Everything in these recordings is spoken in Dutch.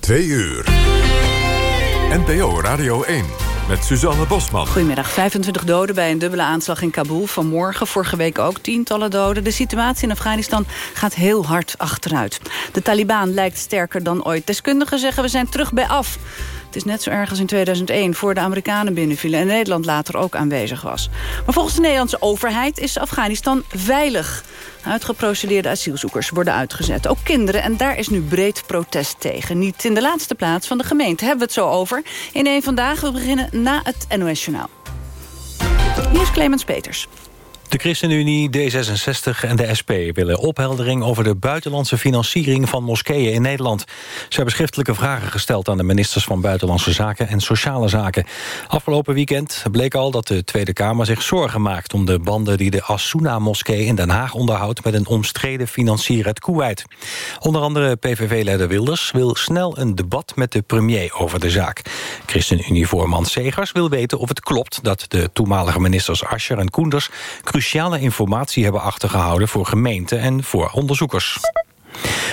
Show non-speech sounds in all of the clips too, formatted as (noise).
2 uur. NPO Radio 1 met Suzanne Bosman. Goedemiddag. 25 doden bij een dubbele aanslag in Kabul. Vanmorgen, vorige week ook tientallen doden. De situatie in Afghanistan gaat heel hard achteruit. De Taliban lijkt sterker dan ooit. Deskundigen zeggen we zijn terug bij af. Het is net zo erg als in 2001, voor de Amerikanen binnenvielen... en Nederland later ook aanwezig was. Maar volgens de Nederlandse overheid is Afghanistan veilig. Uitgeprocedeerde asielzoekers worden uitgezet. Ook kinderen, en daar is nu breed protest tegen. Niet in de laatste plaats van de gemeente hebben we het zo over. In één Vandaag, we beginnen na het NOS Journaal. Hier is Clemens Peters. De ChristenUnie, D66 en de SP willen opheldering over de buitenlandse financiering van moskeeën in Nederland. Ze hebben schriftelijke vragen gesteld aan de ministers van Buitenlandse Zaken en Sociale Zaken. Afgelopen weekend bleek al dat de Tweede Kamer zich zorgen maakt om de banden die de Asuna-moskee in Den Haag onderhoudt met een omstreden financier uit Kuwait. Onder andere PVV-leider Wilders wil snel een debat met de premier over de zaak. ChristenUnie-voorman Segers wil weten of het klopt dat de toenmalige ministers Ascher en Koenders cruciale informatie hebben achtergehouden voor gemeenten en voor onderzoekers.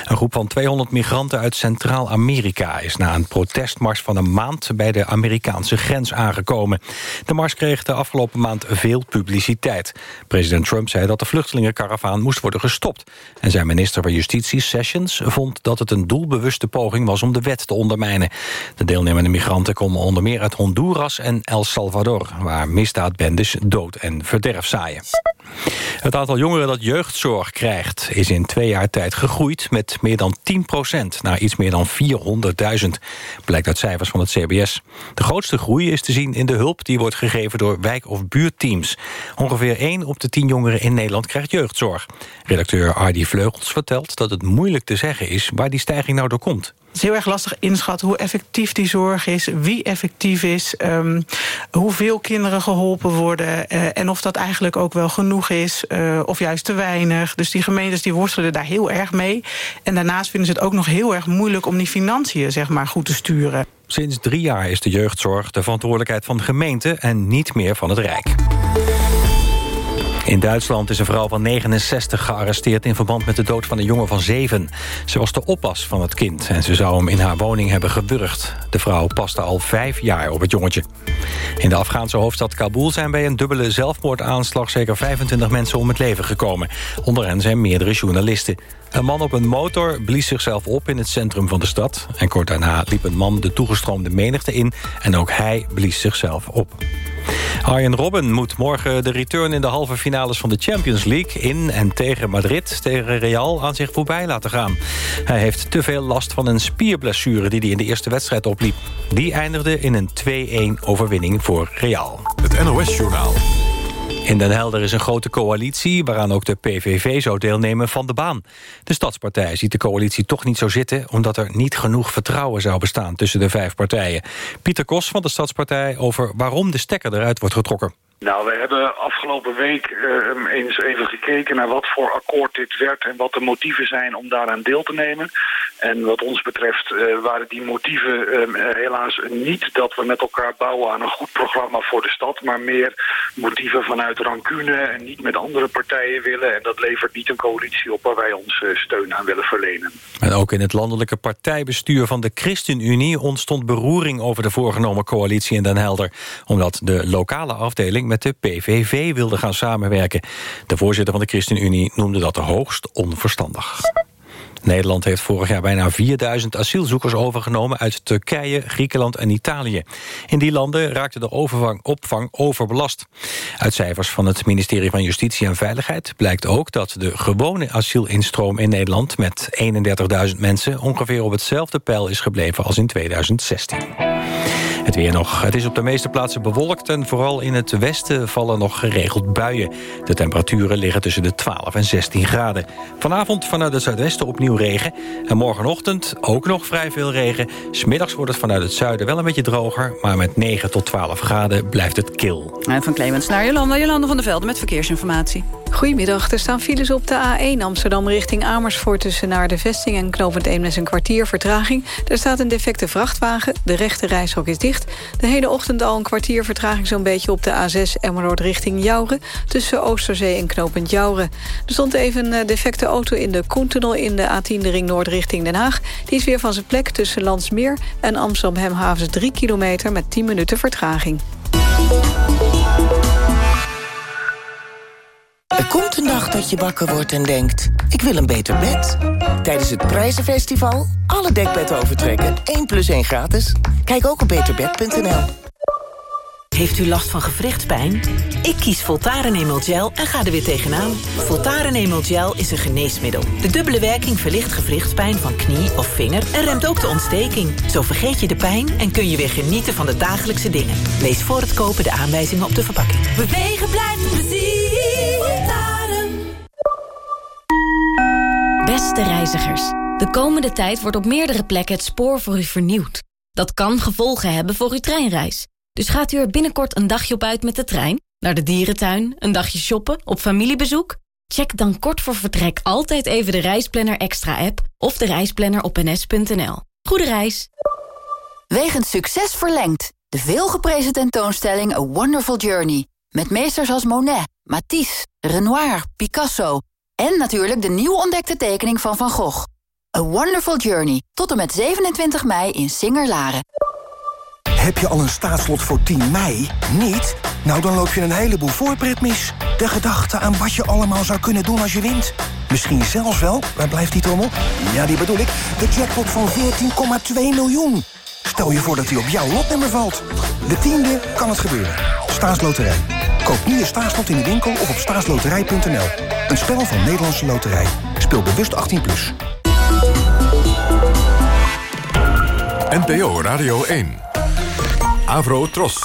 Een groep van 200 migranten uit Centraal-Amerika... is na een protestmars van een maand bij de Amerikaanse grens aangekomen. De mars kreeg de afgelopen maand veel publiciteit. President Trump zei dat de vluchtelingenkaravaan moest worden gestopt. En zijn minister van Justitie, Sessions, vond dat het een doelbewuste poging was... om de wet te ondermijnen. De deelnemende migranten komen onder meer uit Honduras en El Salvador... waar misdaadbendes dood en verderf zaaien. Het aantal jongeren dat jeugdzorg krijgt is in twee jaar tijd gegroeid met meer dan 10% naar iets meer dan 400.000, blijkt uit cijfers van het CBS. De grootste groei is te zien in de hulp die wordt gegeven door wijk- of buurtteams. Ongeveer 1 op de 10 jongeren in Nederland krijgt jeugdzorg. Redacteur Ardy Vleugels vertelt dat het moeilijk te zeggen is waar die stijging nou door komt. Het is heel erg lastig inschatten hoe effectief die zorg is... wie effectief is, um, hoeveel kinderen geholpen worden... Uh, en of dat eigenlijk ook wel genoeg is, uh, of juist te weinig. Dus die gemeentes die worstelen daar heel erg mee. En daarnaast vinden ze het ook nog heel erg moeilijk... om die financiën zeg maar, goed te sturen. Sinds drie jaar is de jeugdzorg de verantwoordelijkheid van de gemeente... en niet meer van het Rijk. In Duitsland is een vrouw van 69 gearresteerd... in verband met de dood van een jongen van 7. Ze was de oppas van het kind en ze zou hem in haar woning hebben gewurgd. De vrouw paste al vijf jaar op het jongetje. In de Afghaanse hoofdstad Kabul zijn bij een dubbele zelfmoordaanslag... zeker 25 mensen om het leven gekomen. Onder hen zijn meerdere journalisten. Een man op een motor blies zichzelf op in het centrum van de stad. En kort daarna liep een man de toegestroomde menigte in... en ook hij blies zichzelf op. Arjen Robben moet morgen de return in de halve finales van de Champions League... in en tegen Madrid, tegen Real, aan zich voorbij laten gaan. Hij heeft te veel last van een spierblessure die hij in de eerste wedstrijd opliep. Die eindigde in een 2-1 overwinning voor Real. Het NOS-journaal. In Den Helder is een grote coalitie, waaraan ook de PVV zou deelnemen van de baan. De Stadspartij ziet de coalitie toch niet zo zitten... omdat er niet genoeg vertrouwen zou bestaan tussen de vijf partijen. Pieter Kos van de Stadspartij over waarom de stekker eruit wordt getrokken. Nou, we hebben afgelopen week uh, eens even gekeken naar wat voor akkoord dit werd en wat de motieven zijn om daaraan deel te nemen. En wat ons betreft uh, waren die motieven uh, helaas niet dat we met elkaar bouwen aan een goed programma voor de stad, maar meer motieven vanuit rancune en niet met andere partijen willen. En dat levert niet een coalitie op waar wij ons steun aan willen verlenen. En ook in het landelijke partijbestuur van de ChristenUnie ontstond beroering over de voorgenomen coalitie in Den Helder, omdat de lokale afdeling met de PVV wilde gaan samenwerken. De voorzitter van de ChristenUnie noemde dat hoogst onverstandig. Nederland heeft vorig jaar bijna 4000 asielzoekers overgenomen... uit Turkije, Griekenland en Italië. In die landen raakte de overvang, opvang overbelast. Uit cijfers van het ministerie van Justitie en Veiligheid... blijkt ook dat de gewone asielinstroom in Nederland... met 31.000 mensen ongeveer op hetzelfde peil is gebleven als in 2016. Het weer nog. Het is op de meeste plaatsen bewolkt... en vooral in het westen vallen nog geregeld buien. De temperaturen liggen tussen de 12 en 16 graden. Vanavond vanuit het zuidwesten opnieuw regen. En morgenochtend ook nog vrij veel regen. Smiddags wordt het vanuit het zuiden wel een beetje droger... maar met 9 tot 12 graden blijft het kil. En van Clemens naar Jolanda. Jolanda van der Velde met verkeersinformatie. Goedemiddag, er staan files op de A1 Amsterdam richting Amersfoort... tussen naar de vesting en knopend Eemnes een kwartier vertraging. Er staat een defecte vrachtwagen, de rechte is dicht. De hele ochtend al een kwartier vertraging zo'n beetje op de A6 Emmeloord richting Jouren... tussen Oosterzee en Knopend Jouren. Er stond even een eh, defecte auto in de Koentunnel in de A10 de ring Noord richting Den Haag. Die is weer van zijn plek tussen Landsmeer en Amsterdam-Hemhavens 3 kilometer... met 10 minuten vertraging. Er komt een dag dat je wakker wordt en denkt... ik wil een beter bed. Tijdens het Prijzenfestival alle dekbedden overtrekken. 1 plus 1 gratis. Kijk ook op beterbed.nl. Heeft u last van gewrichtspijn? Ik kies Voltaren Emel Gel en ga er weer tegenaan. Voltaren Emel Gel is een geneesmiddel. De dubbele werking verlicht gewrichtspijn van knie of vinger... en remt ook de ontsteking. Zo vergeet je de pijn en kun je weer genieten van de dagelijkse dingen. Lees voor het kopen de aanwijzingen op de verpakking. Bewegen blijft plezier. Reizigers, de komende tijd wordt op meerdere plekken het spoor voor u vernieuwd. Dat kan gevolgen hebben voor uw treinreis. Dus gaat u er binnenkort een dagje op uit met de trein? Naar de dierentuin? Een dagje shoppen? Op familiebezoek? Check dan kort voor vertrek altijd even de Reisplanner Extra app... of de reisplanner op ns.nl. Goede reis! Wegens succes verlengd. De veelgeprezen tentoonstelling A Wonderful Journey. Met meesters als Monet, Matisse, Renoir, Picasso... en natuurlijk de nieuw ontdekte tekening van Van Gogh. A Wonderful Journey. Tot en met 27 mei in Singer-Laren. Heb je al een staatslot voor 10 mei? Niet? Nou, dan loop je een heleboel voorpret mis. De gedachte aan wat je allemaal zou kunnen doen als je wint. Misschien zelfs wel, waar blijft die trommel? Ja, die bedoel ik, de jackpot van 14,2 miljoen. Stel je voor dat die op jouw lotnummer valt. De tiende kan het gebeuren. Staatsloterij. Koop nu je staatslot in de winkel of op staatsloterij.nl. Een spel van Nederlandse Loterij. Speel bewust 18+. Plus. NPO Radio 1. Avro Tros.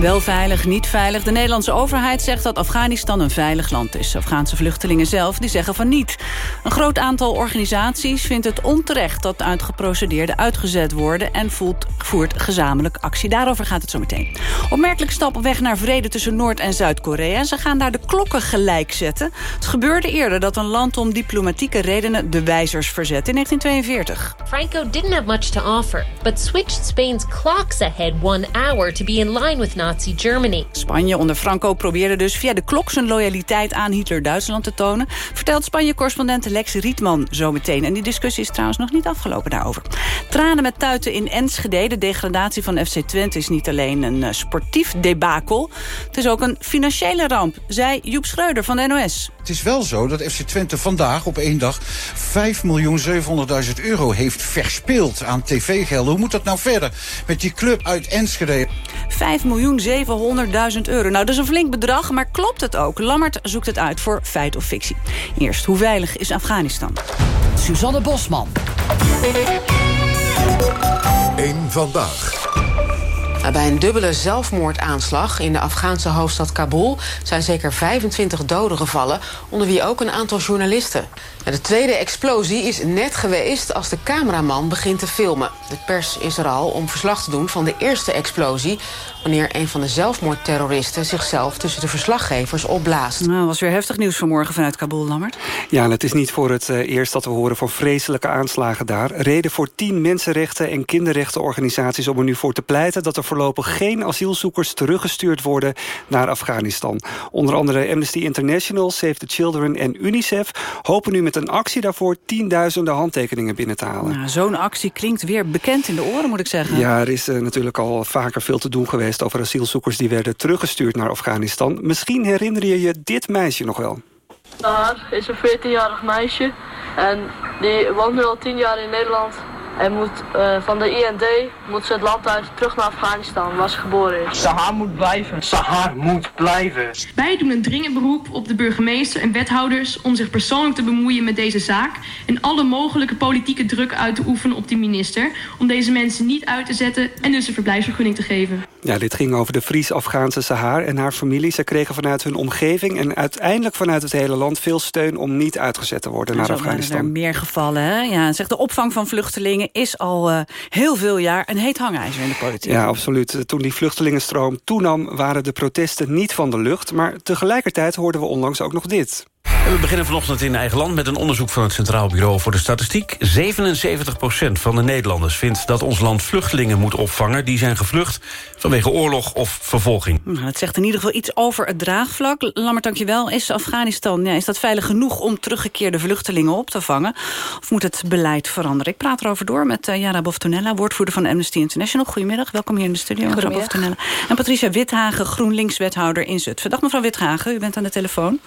Wel veilig, niet veilig. De Nederlandse overheid zegt dat Afghanistan een veilig land is. Afghaanse vluchtelingen zelf die zeggen van niet. Een groot aantal organisaties vindt het onterecht... dat uitgeprocedeerden uitgezet worden en voert gezamenlijk actie. Daarover gaat het zo meteen. Opmerkelijk stap op weg naar vrede tussen Noord- en Zuid-Korea. Ze gaan daar de klokken gelijk zetten. Het gebeurde eerder dat een land om diplomatieke redenen... de wijzers verzet in 1942. Franco didn't have much to offer, but switched Spain's clocks ahead one hour... to be in line with Nazi. Nazi-Germany. Spanje onder Franco probeerde dus via de klok zijn loyaliteit aan Hitler-Duitsland te tonen... vertelt Spanje-correspondent Lex Rietman zometeen. En die discussie is trouwens nog niet afgelopen daarover. Tranen met tuiten in Enschede. De degradatie van FC Twente is niet alleen een eh, sportief debakel... het is ook een financiële ramp, zei Joep Schreuder van de NOS. Het is wel zo dat FC Twente vandaag op één dag 5.700.000 euro heeft verspeeld aan tv-gelden. Hoe moet dat nou verder met die club uit Enschede? 5 miljoen 700.000 euro. Nou, dat is een flink bedrag, maar klopt het ook? Lammert zoekt het uit voor feit of fictie. Eerst, hoe veilig is Afghanistan? Suzanne Bosman. Eén vandaag. Bij een dubbele zelfmoordaanslag in de Afghaanse hoofdstad Kabul... zijn zeker 25 doden gevallen, onder wie ook een aantal journalisten. De tweede explosie is net geweest als de cameraman begint te filmen. De pers is er al om verslag te doen van de eerste explosie... wanneer een van de zelfmoordterroristen zichzelf tussen de verslaggevers opblaast. Nou, was weer heftig nieuws vanmorgen vanuit Kabul, Lammert. Ja, en het is niet voor het uh, eerst dat we horen van vreselijke aanslagen daar. Reden voor tien mensenrechten- en kinderrechtenorganisaties om er nu voor te pleiten... dat er voorlopig geen asielzoekers teruggestuurd worden naar Afghanistan. Onder andere Amnesty International, Save the Children en UNICEF... hopen nu met een actie daarvoor tienduizenden handtekeningen binnen te halen. Nou, Zo'n actie klinkt weer bekend in de oren, moet ik zeggen. Ja, er is uh, natuurlijk al vaker veel te doen geweest... over asielzoekers die werden teruggestuurd naar Afghanistan. Misschien herinner je je dit meisje nog wel. Daar is een 14-jarig meisje en die woont nu al 10 jaar in Nederland. En moet uh, van de IND moet ze het land uit terug naar Afghanistan, waar ze geboren is. Sahar moet blijven. Sahar moet blijven. Wij doen een dringend beroep op de burgemeester en wethouders om zich persoonlijk te bemoeien met deze zaak en alle mogelijke politieke druk uit te oefenen op de minister om deze mensen niet uit te zetten en dus een verblijfsvergunning te geven. Ja, dit ging over de Fries-Afghaanse Sahar en haar familie. Ze kregen vanuit hun omgeving en uiteindelijk vanuit het hele land veel steun om niet uitgezet te worden naar Afghanistan. Er meer gevallen, hè? Ja, zegt de opvang van vluchtelingen is al uh, heel veel jaar een heet hangijzer in de politiek. Ja, absoluut. Toen die vluchtelingenstroom toenam... waren de protesten niet van de lucht. Maar tegelijkertijd hoorden we onlangs ook nog dit. We beginnen vanochtend in eigen land met een onderzoek van het Centraal Bureau voor de Statistiek. 77% van de Nederlanders vindt dat ons land vluchtelingen moet opvangen... die zijn gevlucht vanwege oorlog of vervolging. Nou, het zegt in ieder geval iets over het draagvlak. Lammert, dankjewel. Is Afghanistan, ja, is dat veilig genoeg om teruggekeerde vluchtelingen op te vangen? Of moet het beleid veranderen? Ik praat erover door met uh, Yara Boftonella, woordvoerder van Amnesty International. Goedemiddag, welkom hier in de studio. mevrouw Boftonella. En Patricia Withagen, GroenLinks-wethouder in Zutphen. Dag mevrouw Withagen, u bent aan de telefoon.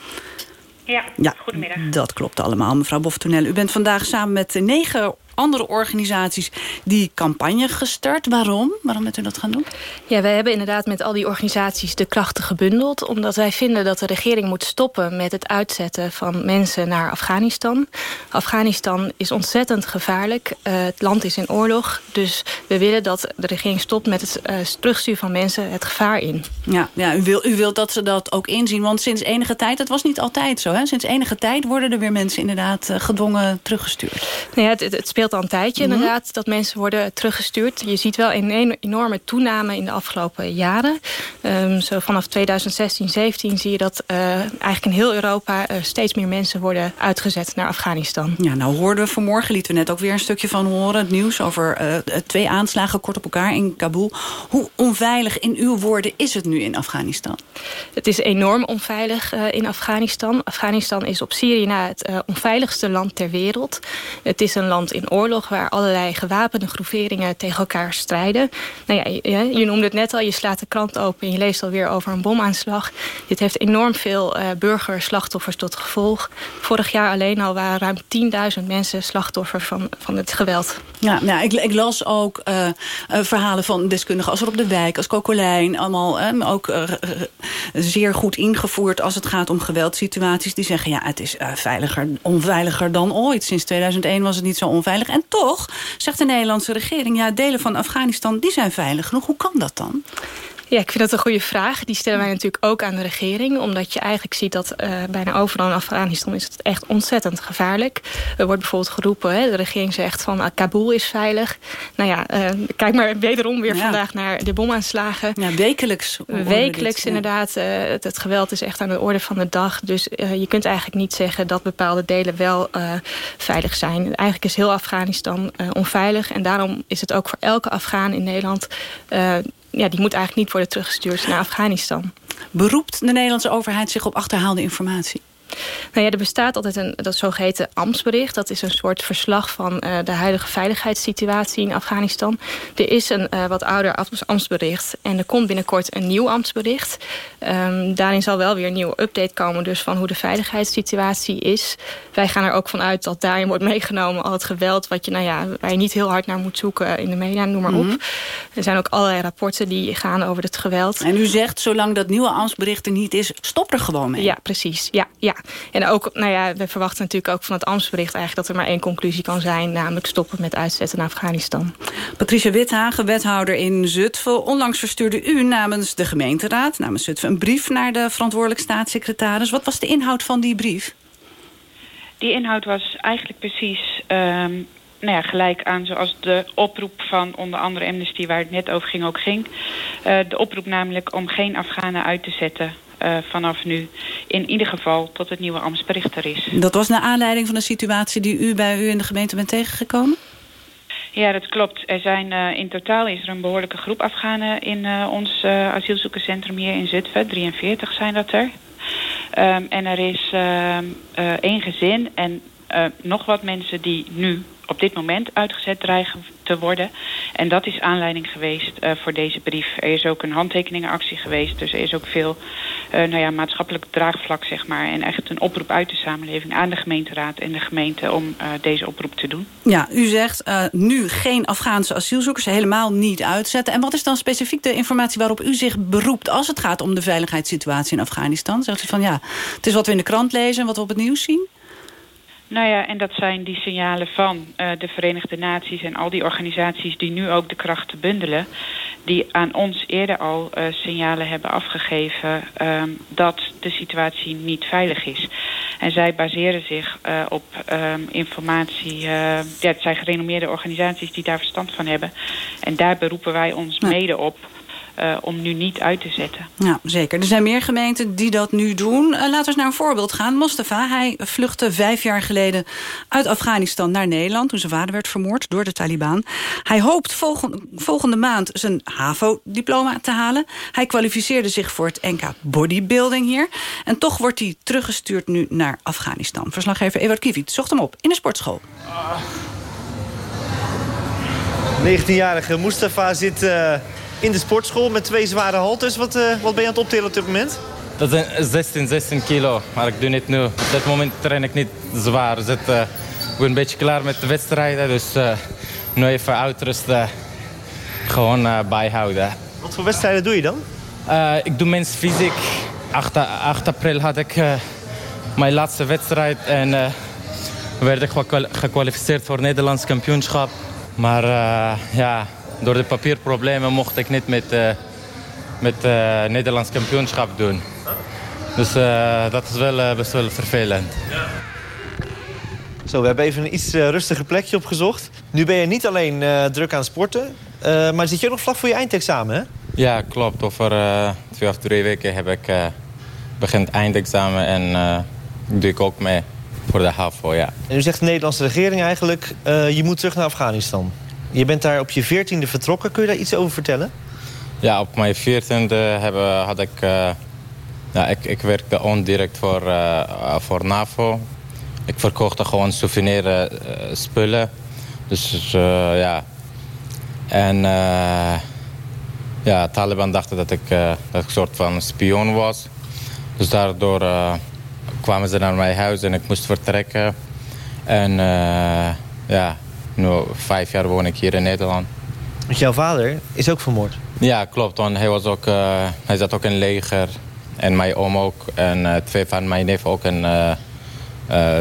Ja, Ja, goedemiddag. dat klopt allemaal, mevrouw Boftonel. U bent vandaag samen met negen andere organisaties die campagne gestart. Waarom? Waarom bent u dat gaan doen? Ja, wij hebben inderdaad met al die organisaties de krachten gebundeld... omdat wij vinden dat de regering moet stoppen met het uitzetten van mensen naar Afghanistan. Afghanistan is ontzettend gevaarlijk. Uh, het land is in oorlog. Dus we willen dat de regering stopt met het uh, terugsturen van mensen het gevaar in. Ja, ja u, wil, u wilt dat ze dat ook inzien. Want sinds enige tijd, het was niet altijd zo... Hè? sinds enige tijd worden er weer mensen inderdaad uh, gedwongen teruggestuurd. Nee, het, het, het speelt al een tijdje Mhm. inderdaad dat mensen worden teruggestuurd. Je ziet wel een enorme toename in de afgelopen jaren. Um, zo vanaf 2016, 17 zie je dat uh, eigenlijk in heel Europa uh, steeds meer mensen worden uitgezet naar Afghanistan. Ja, nou hoorden we vanmorgen, lieten we net ook weer een stukje van horen. Het nieuws over uh, twee aanslagen kort op elkaar in Kabul. Hoe onveilig in uw woorden is het nu in Afghanistan? Het is enorm onveilig in Afghanistan. Afghanistan is op Syrië na het onveiligste land ter wereld. Het is een land in oorlog waar allerlei gewapende groeperingen tegen elkaar strijden. Nou ja, je, je noemde het net al, je slaat de krant open en je leest alweer over een bomaanslag. Dit heeft enorm veel uh, burgerslachtoffers tot gevolg. Vorig jaar alleen al waren ruim 10.000 mensen slachtoffer van, van het geweld. Ja, nou, ik, ik las ook uh, uh, verhalen van deskundigen als er op de wijk, als Kokolijn. Allemaal ook zeer goed ingevoerd als het gaat om geweldsituaties. Die zeggen, ja, het is veiliger, onveiliger dan ooit. Sinds 2001 was het niet zo onveilig. En toch, zegt de Nederlandse regering... ja, delen van Afghanistan, die zijn veilig genoeg. Hoe kan dat dan? Ja, ik vind dat een goede vraag. Die stellen wij natuurlijk ook aan de regering. Omdat je eigenlijk ziet dat uh, bijna overal in Afghanistan is het echt ontzettend gevaarlijk. Er wordt bijvoorbeeld geroepen, hè, de regering zegt van uh, Kabul is veilig. Nou ja, uh, kijk maar wederom weer Ja. vandaag naar de bomaanslagen. Ja, wekelijks. we Wekelijks dit, inderdaad. eh, het, het geweld is echt aan de orde van de dag. Dus eh, je kunt eigenlijk niet zeggen dat bepaalde delen wel eh, veilig zijn. Eigenlijk is heel Afghanistan eh, onveilig. En daarom is het ook voor elke Afghaan in Nederland... ja, die moet eigenlijk niet worden teruggestuurd naar Afghanistan. Beroept de Nederlandse overheid zich op achterhaalde informatie? Nou ja, er bestaat altijd een dat zogeheten ambtsbericht. Dat is een soort verslag van uh, de huidige veiligheidssituatie in Afghanistan. Er is een uh, wat ouder ambtsbericht en er komt binnenkort een nieuw ambtsbericht. Um, daarin zal wel weer een nieuwe update komen dus van hoe de veiligheidssituatie is. Wij gaan er ook vanuit dat daarin wordt meegenomen al het geweld... Wat je, nou ja, waar je niet heel hard naar moet zoeken in de media, noem maar Mhm. op. Er zijn ook allerlei rapporten die gaan over het geweld. En u zegt, zolang dat nieuwe ambtsbericht er niet is... stop er gewoon mee. Ja, precies. Ja, ja. En ook, nou ja, we verwachten natuurlijk ook van het ambtsbericht eigenlijk... dat er maar één conclusie kan zijn, namelijk stoppen met uitzetten naar Afghanistan. Patricia Withagen, wethouder in Zutphen. Onlangs verstuurde u namens de gemeenteraad, namens Zutphen... een brief naar de verantwoordelijk staatssecretaris. Wat was de inhoud van die brief? Die inhoud was eigenlijk precies um, nou ja, gelijk aan zoals de oproep van onder andere Amnesty... waar het net over ging ook ging. Uh, de oproep namelijk om geen Afghanen uit te zetten... Uh, vanaf nu. In ieder geval tot het nieuwe ambtsbericht er is. Dat was naar aanleiding van de situatie die u bij u in de gemeente bent tegengekomen? Ja, dat klopt. Er zijn, uh, in totaal is er een behoorlijke groep Afghanen in uh, ons asielzoekerscentrum hier in Zutphen. 43 zijn dat er. Um, en er is uh, één gezin en nog wat mensen die nu op dit moment uitgezet dreigen te worden. En dat is aanleiding geweest uh, voor deze brief. Er is ook een handtekeningenactie geweest. Dus er is ook veel uh, nou ja, maatschappelijk draagvlak, zeg maar. En echt een oproep uit de samenleving aan de gemeenteraad en de gemeente om uh, deze oproep te doen. Ja, u zegt nu geen Afghaanse asielzoekers helemaal niet uitzetten. En wat is dan specifiek de informatie waarop u zich beroept als het gaat om de veiligheidssituatie in Afghanistan? Zegt u van ja, het is wat we in de krant lezen en wat we op het nieuws zien? Nou ja, en dat zijn die signalen van uh, de Verenigde Naties en al die organisaties die nu ook de krachten bundelen. Die aan ons eerder al uh, signalen hebben afgegeven um, dat de situatie niet veilig is. En zij baseren zich uh, op um, informatie. ja, het zijn gerenommeerde organisaties die daar verstand van hebben. En daar beroepen wij ons mede op. uh, om nu niet uit te zetten. Ja, zeker. Er zijn meer gemeenten die dat nu doen. Uh, laten we eens naar een voorbeeld gaan. Mostafa, hij vluchtte vijf jaar geleden uit Afghanistan naar Nederland... toen zijn vader werd vermoord door de Taliban. Hij hoopt volgende, volgende maand zijn HAVO-diploma te halen. Hij kwalificeerde zich voor het NK Bodybuilding hier. En toch wordt hij teruggestuurd nu naar Afghanistan. Verslaggever Ewart Kiviet zocht hem op in de sportschool. 19-jarige Mustafa zit uh, in de sportschool met twee zware halters. Wat, uh, wat ben je aan het optillen op dit moment? Dat zijn 16, 16 kilo, maar ik doe het nu. Op dit moment train ik niet zwaar. Zit, uh, ik ben een beetje klaar met de wedstrijden, dus nu even uitrusten. Gewoon bijhouden. Wat voor wedstrijden doe je dan? ik doe mens fysiek. 8, 8 april had ik mijn laatste wedstrijd en werd ik gekwalificeerd voor het Nederlands kampioenschap. Maar uh, ja, door de papierproblemen mocht ik niet met, uh, met uh, Nederlands kampioenschap doen. Dus dat is wel best wel vervelend. Ja. Zo, we hebben even een iets rustiger plekje opgezocht. Nu ben je niet alleen druk aan sporten, maar zit je ook nog vlak voor je eindexamen, hè? Ja, klopt. Over twee of drie weken heb ik begint eindexamen en doe ik ook mee voor de HAVO, ja. En u zegt de Nederlandse regering eigenlijk, uh, je moet terug naar Afghanistan. Je bent daar op je veertiende vertrokken. Kun je daar iets over vertellen? Ja, op mijn veertiende hebben, had ik... Uh, ja, ik, ik werkte ondirect voor, uh, voor NAVO. Ik verkochte gewoon souvenir spullen. Dus ja... En ja, Taliban dachten dat ik, dat ik een soort van spion was. Dus daardoor kwamen ze naar mijn huis en ik moest vertrekken. En ja, nu vijf jaar woon ik hier in Nederland. Want jouw vader is ook vermoord? Ja, klopt. Want hij, was ook, uh, hij zat ook in het leger. En mijn oom ook. En uh, twee van mijn neef ook een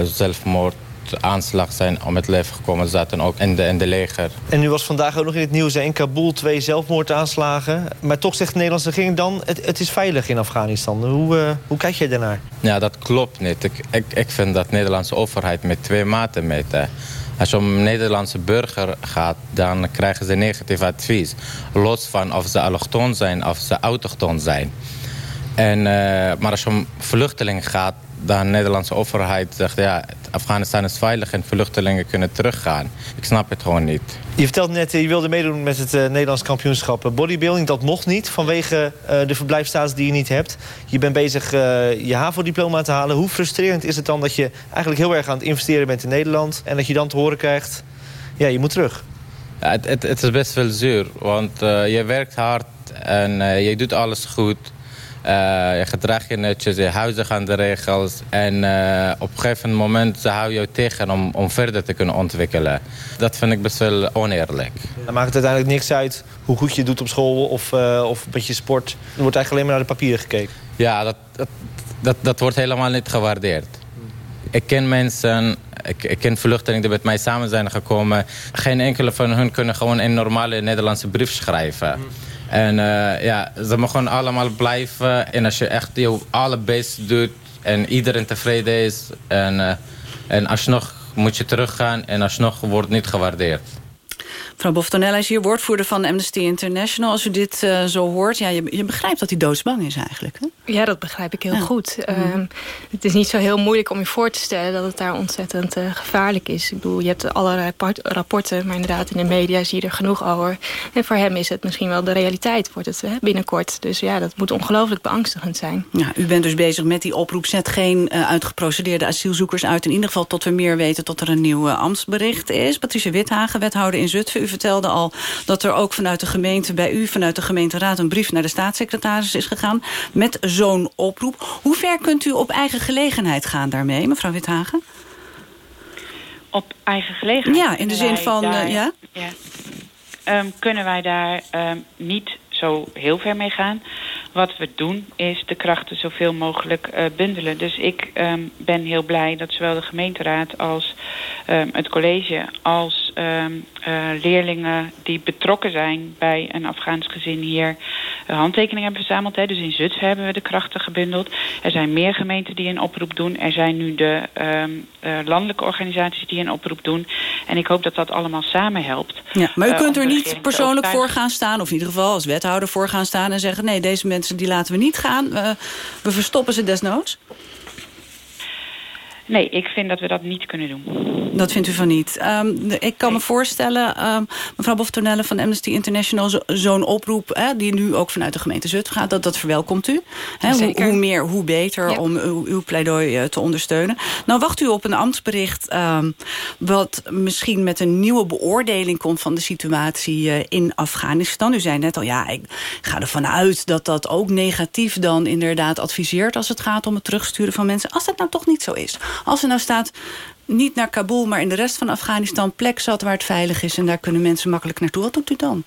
zelfmoord aanslag zijn om het leven gekomen zaten ook in de, in de leger. En u was vandaag ook nog in het nieuws in Kabul twee zelfmoordaanslagen. Maar toch zegt de Nederlandse regering dan, het, het is veilig in Afghanistan. Hoe, uh, hoe kijk je daarnaar? Ja, dat klopt niet. Ik, ik, ik vind dat de Nederlandse overheid met twee maten meet. Als je om een Nederlandse burger gaat, dan krijgen ze negatief advies. Los van of ze allochtoon zijn of ze autochtoon zijn. En, uh, maar als je om vluchtelingen gaat, de Nederlandse overheid zegt... ja, Afghanistan is veilig en vluchtelingen kunnen teruggaan. Ik snap het gewoon niet. Je vertelt net, je wilde meedoen met het uh, Nederlands kampioenschap bodybuilding. Dat mocht niet vanwege uh, de verblijfstatus die je niet hebt. Je bent bezig uh, je HAVO-diploma te halen. Hoe frustrerend is het dan dat je eigenlijk heel erg aan het investeren bent in Nederland... en dat je dan te horen krijgt, ja, je moet terug? Ja, het, het, het, is best wel zuur, want je werkt hard en je doet alles goed... Uh, je gedraagt je netjes, je houdt zich aan de regels. En uh, op een gegeven moment ze houden je tegen om, om verder te kunnen ontwikkelen. Dat vind ik best wel oneerlijk. Dan maakt het uiteindelijk niks uit hoe goed je het doet op school of, uh, of met je sport. Er wordt eigenlijk alleen maar naar de papieren gekeken. Ja, dat, dat, dat, dat wordt helemaal niet gewaardeerd. Ik ken mensen, ik, ik, ken vluchtelingen die met mij samen zijn gekomen. Geen enkele van hun kunnen gewoon een normale Nederlandse brief schrijven. En uh, ja, ze mogen allemaal blijven. En als je echt je allerbest doet en iedereen tevreden is... en, uh, en alsnog moet je teruggaan en alsnog wordt niet gewaardeerd. Mevrouw Boftonella is hier woordvoerder van Amnesty International. Als u dit uh, zo hoort, ja, je, je, begrijpt dat hij doodsbang is eigenlijk. Hè? Ja, dat begrijp ik heel ja. goed. Um, het is niet zo heel moeilijk om je voor te stellen... dat het daar ontzettend uh, gevaarlijk is. Ik bedoel, je hebt allerlei rapporten... maar inderdaad in de media zie je er genoeg over. En voor hem is het misschien wel de realiteit, wordt het hè, binnenkort. Dus ja, dat moet ongelooflijk beangstigend zijn. Ja, u bent dus bezig met die oproep... zet geen uh, uitgeprocedeerde asielzoekers uit. In ieder geval tot we meer weten... tot er een nieuw ambtsbericht is. Patricia Withagen, wethouder in Zutphen... Vertelde al dat er ook vanuit de gemeente bij u... vanuit de gemeenteraad een brief naar de staatssecretaris is gegaan... met zo'n oproep. Hoe ver kunt u op eigen gelegenheid gaan daarmee, mevrouw Withagen? Op eigen gelegenheid? Ja, in de zin van... Daar, uh, ja? ja. Um, kunnen wij daar um, niet zo heel ver mee gaan. Wat we doen is de krachten zoveel mogelijk uh, bundelen. Dus ik um, ben heel blij dat zowel de gemeenteraad als um, het college... als um, uh, leerlingen die betrokken zijn bij een Afghaans gezin hier... Uh, handtekeningen hebben verzameld. Hè. Dus in Zutphen hebben we de krachten gebundeld. Er zijn meer gemeenten die een oproep doen. Er zijn nu de landelijke organisaties die een oproep doen. En ik hoop dat dat allemaal samen helpt. Ja, maar u eh, kunt er niet persoonlijk voor gaan staan... of in ieder geval als wethouder voor gaan staan en zeggen... nee, deze mensen die laten we niet gaan. We verstoppen ze desnoods. Nee, ik vind dat we dat niet kunnen doen. Dat vindt u van niet. Ehm, de- ik kan me voorstellen, ehm, mevrouw Boftonelle van Amnesty International... zo- zo'n oproep, hè, die nu ook vanuit de gemeente Zutphen gaat... dat, dat verwelkomt u. Hè, hoe, meer, hoe beter om uw, uw pleidooi eh, te ondersteunen. Nou wacht u op een ambtsbericht... ehm, wat misschien met een nieuwe beoordeling komt... van de situatie eh, in Afghanistan. U zei net al, ja, ik ga ervan uit dat dat ook negatief dan inderdaad adviseert... als het gaat om het terugsturen van mensen. Als dat nou toch niet zo is. Als er nou staat niet naar Kabul, maar in de rest van Afghanistan plek zat waar het veilig is en daar kunnen mensen makkelijk naartoe. Wat doet u dan?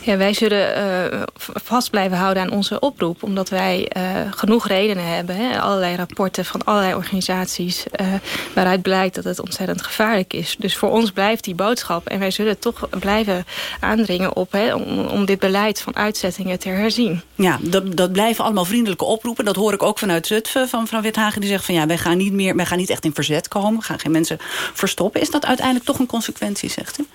Ja, wij zullen eh, vast blijven houden aan onze oproep. Omdat wij eh, genoeg redenen hebben. Hè, allerlei rapporten van allerlei organisaties. eh, waaruit blijkt dat het ontzettend gevaarlijk is. Dus voor ons blijft die boodschap. En wij zullen toch blijven aandringen op hè, om, om dit beleid van uitzettingen te herzien. Ja, dat, dat blijven allemaal vriendelijke oproepen. Dat hoor ik ook vanuit Zutphen van mevrouw Withagen. Die zegt van ja, wij gaan niet meer, wij gaan niet echt in verzet komen. We gaan geen mensen verstoppen. Is dat uiteindelijk toch een consequentie, zegt u?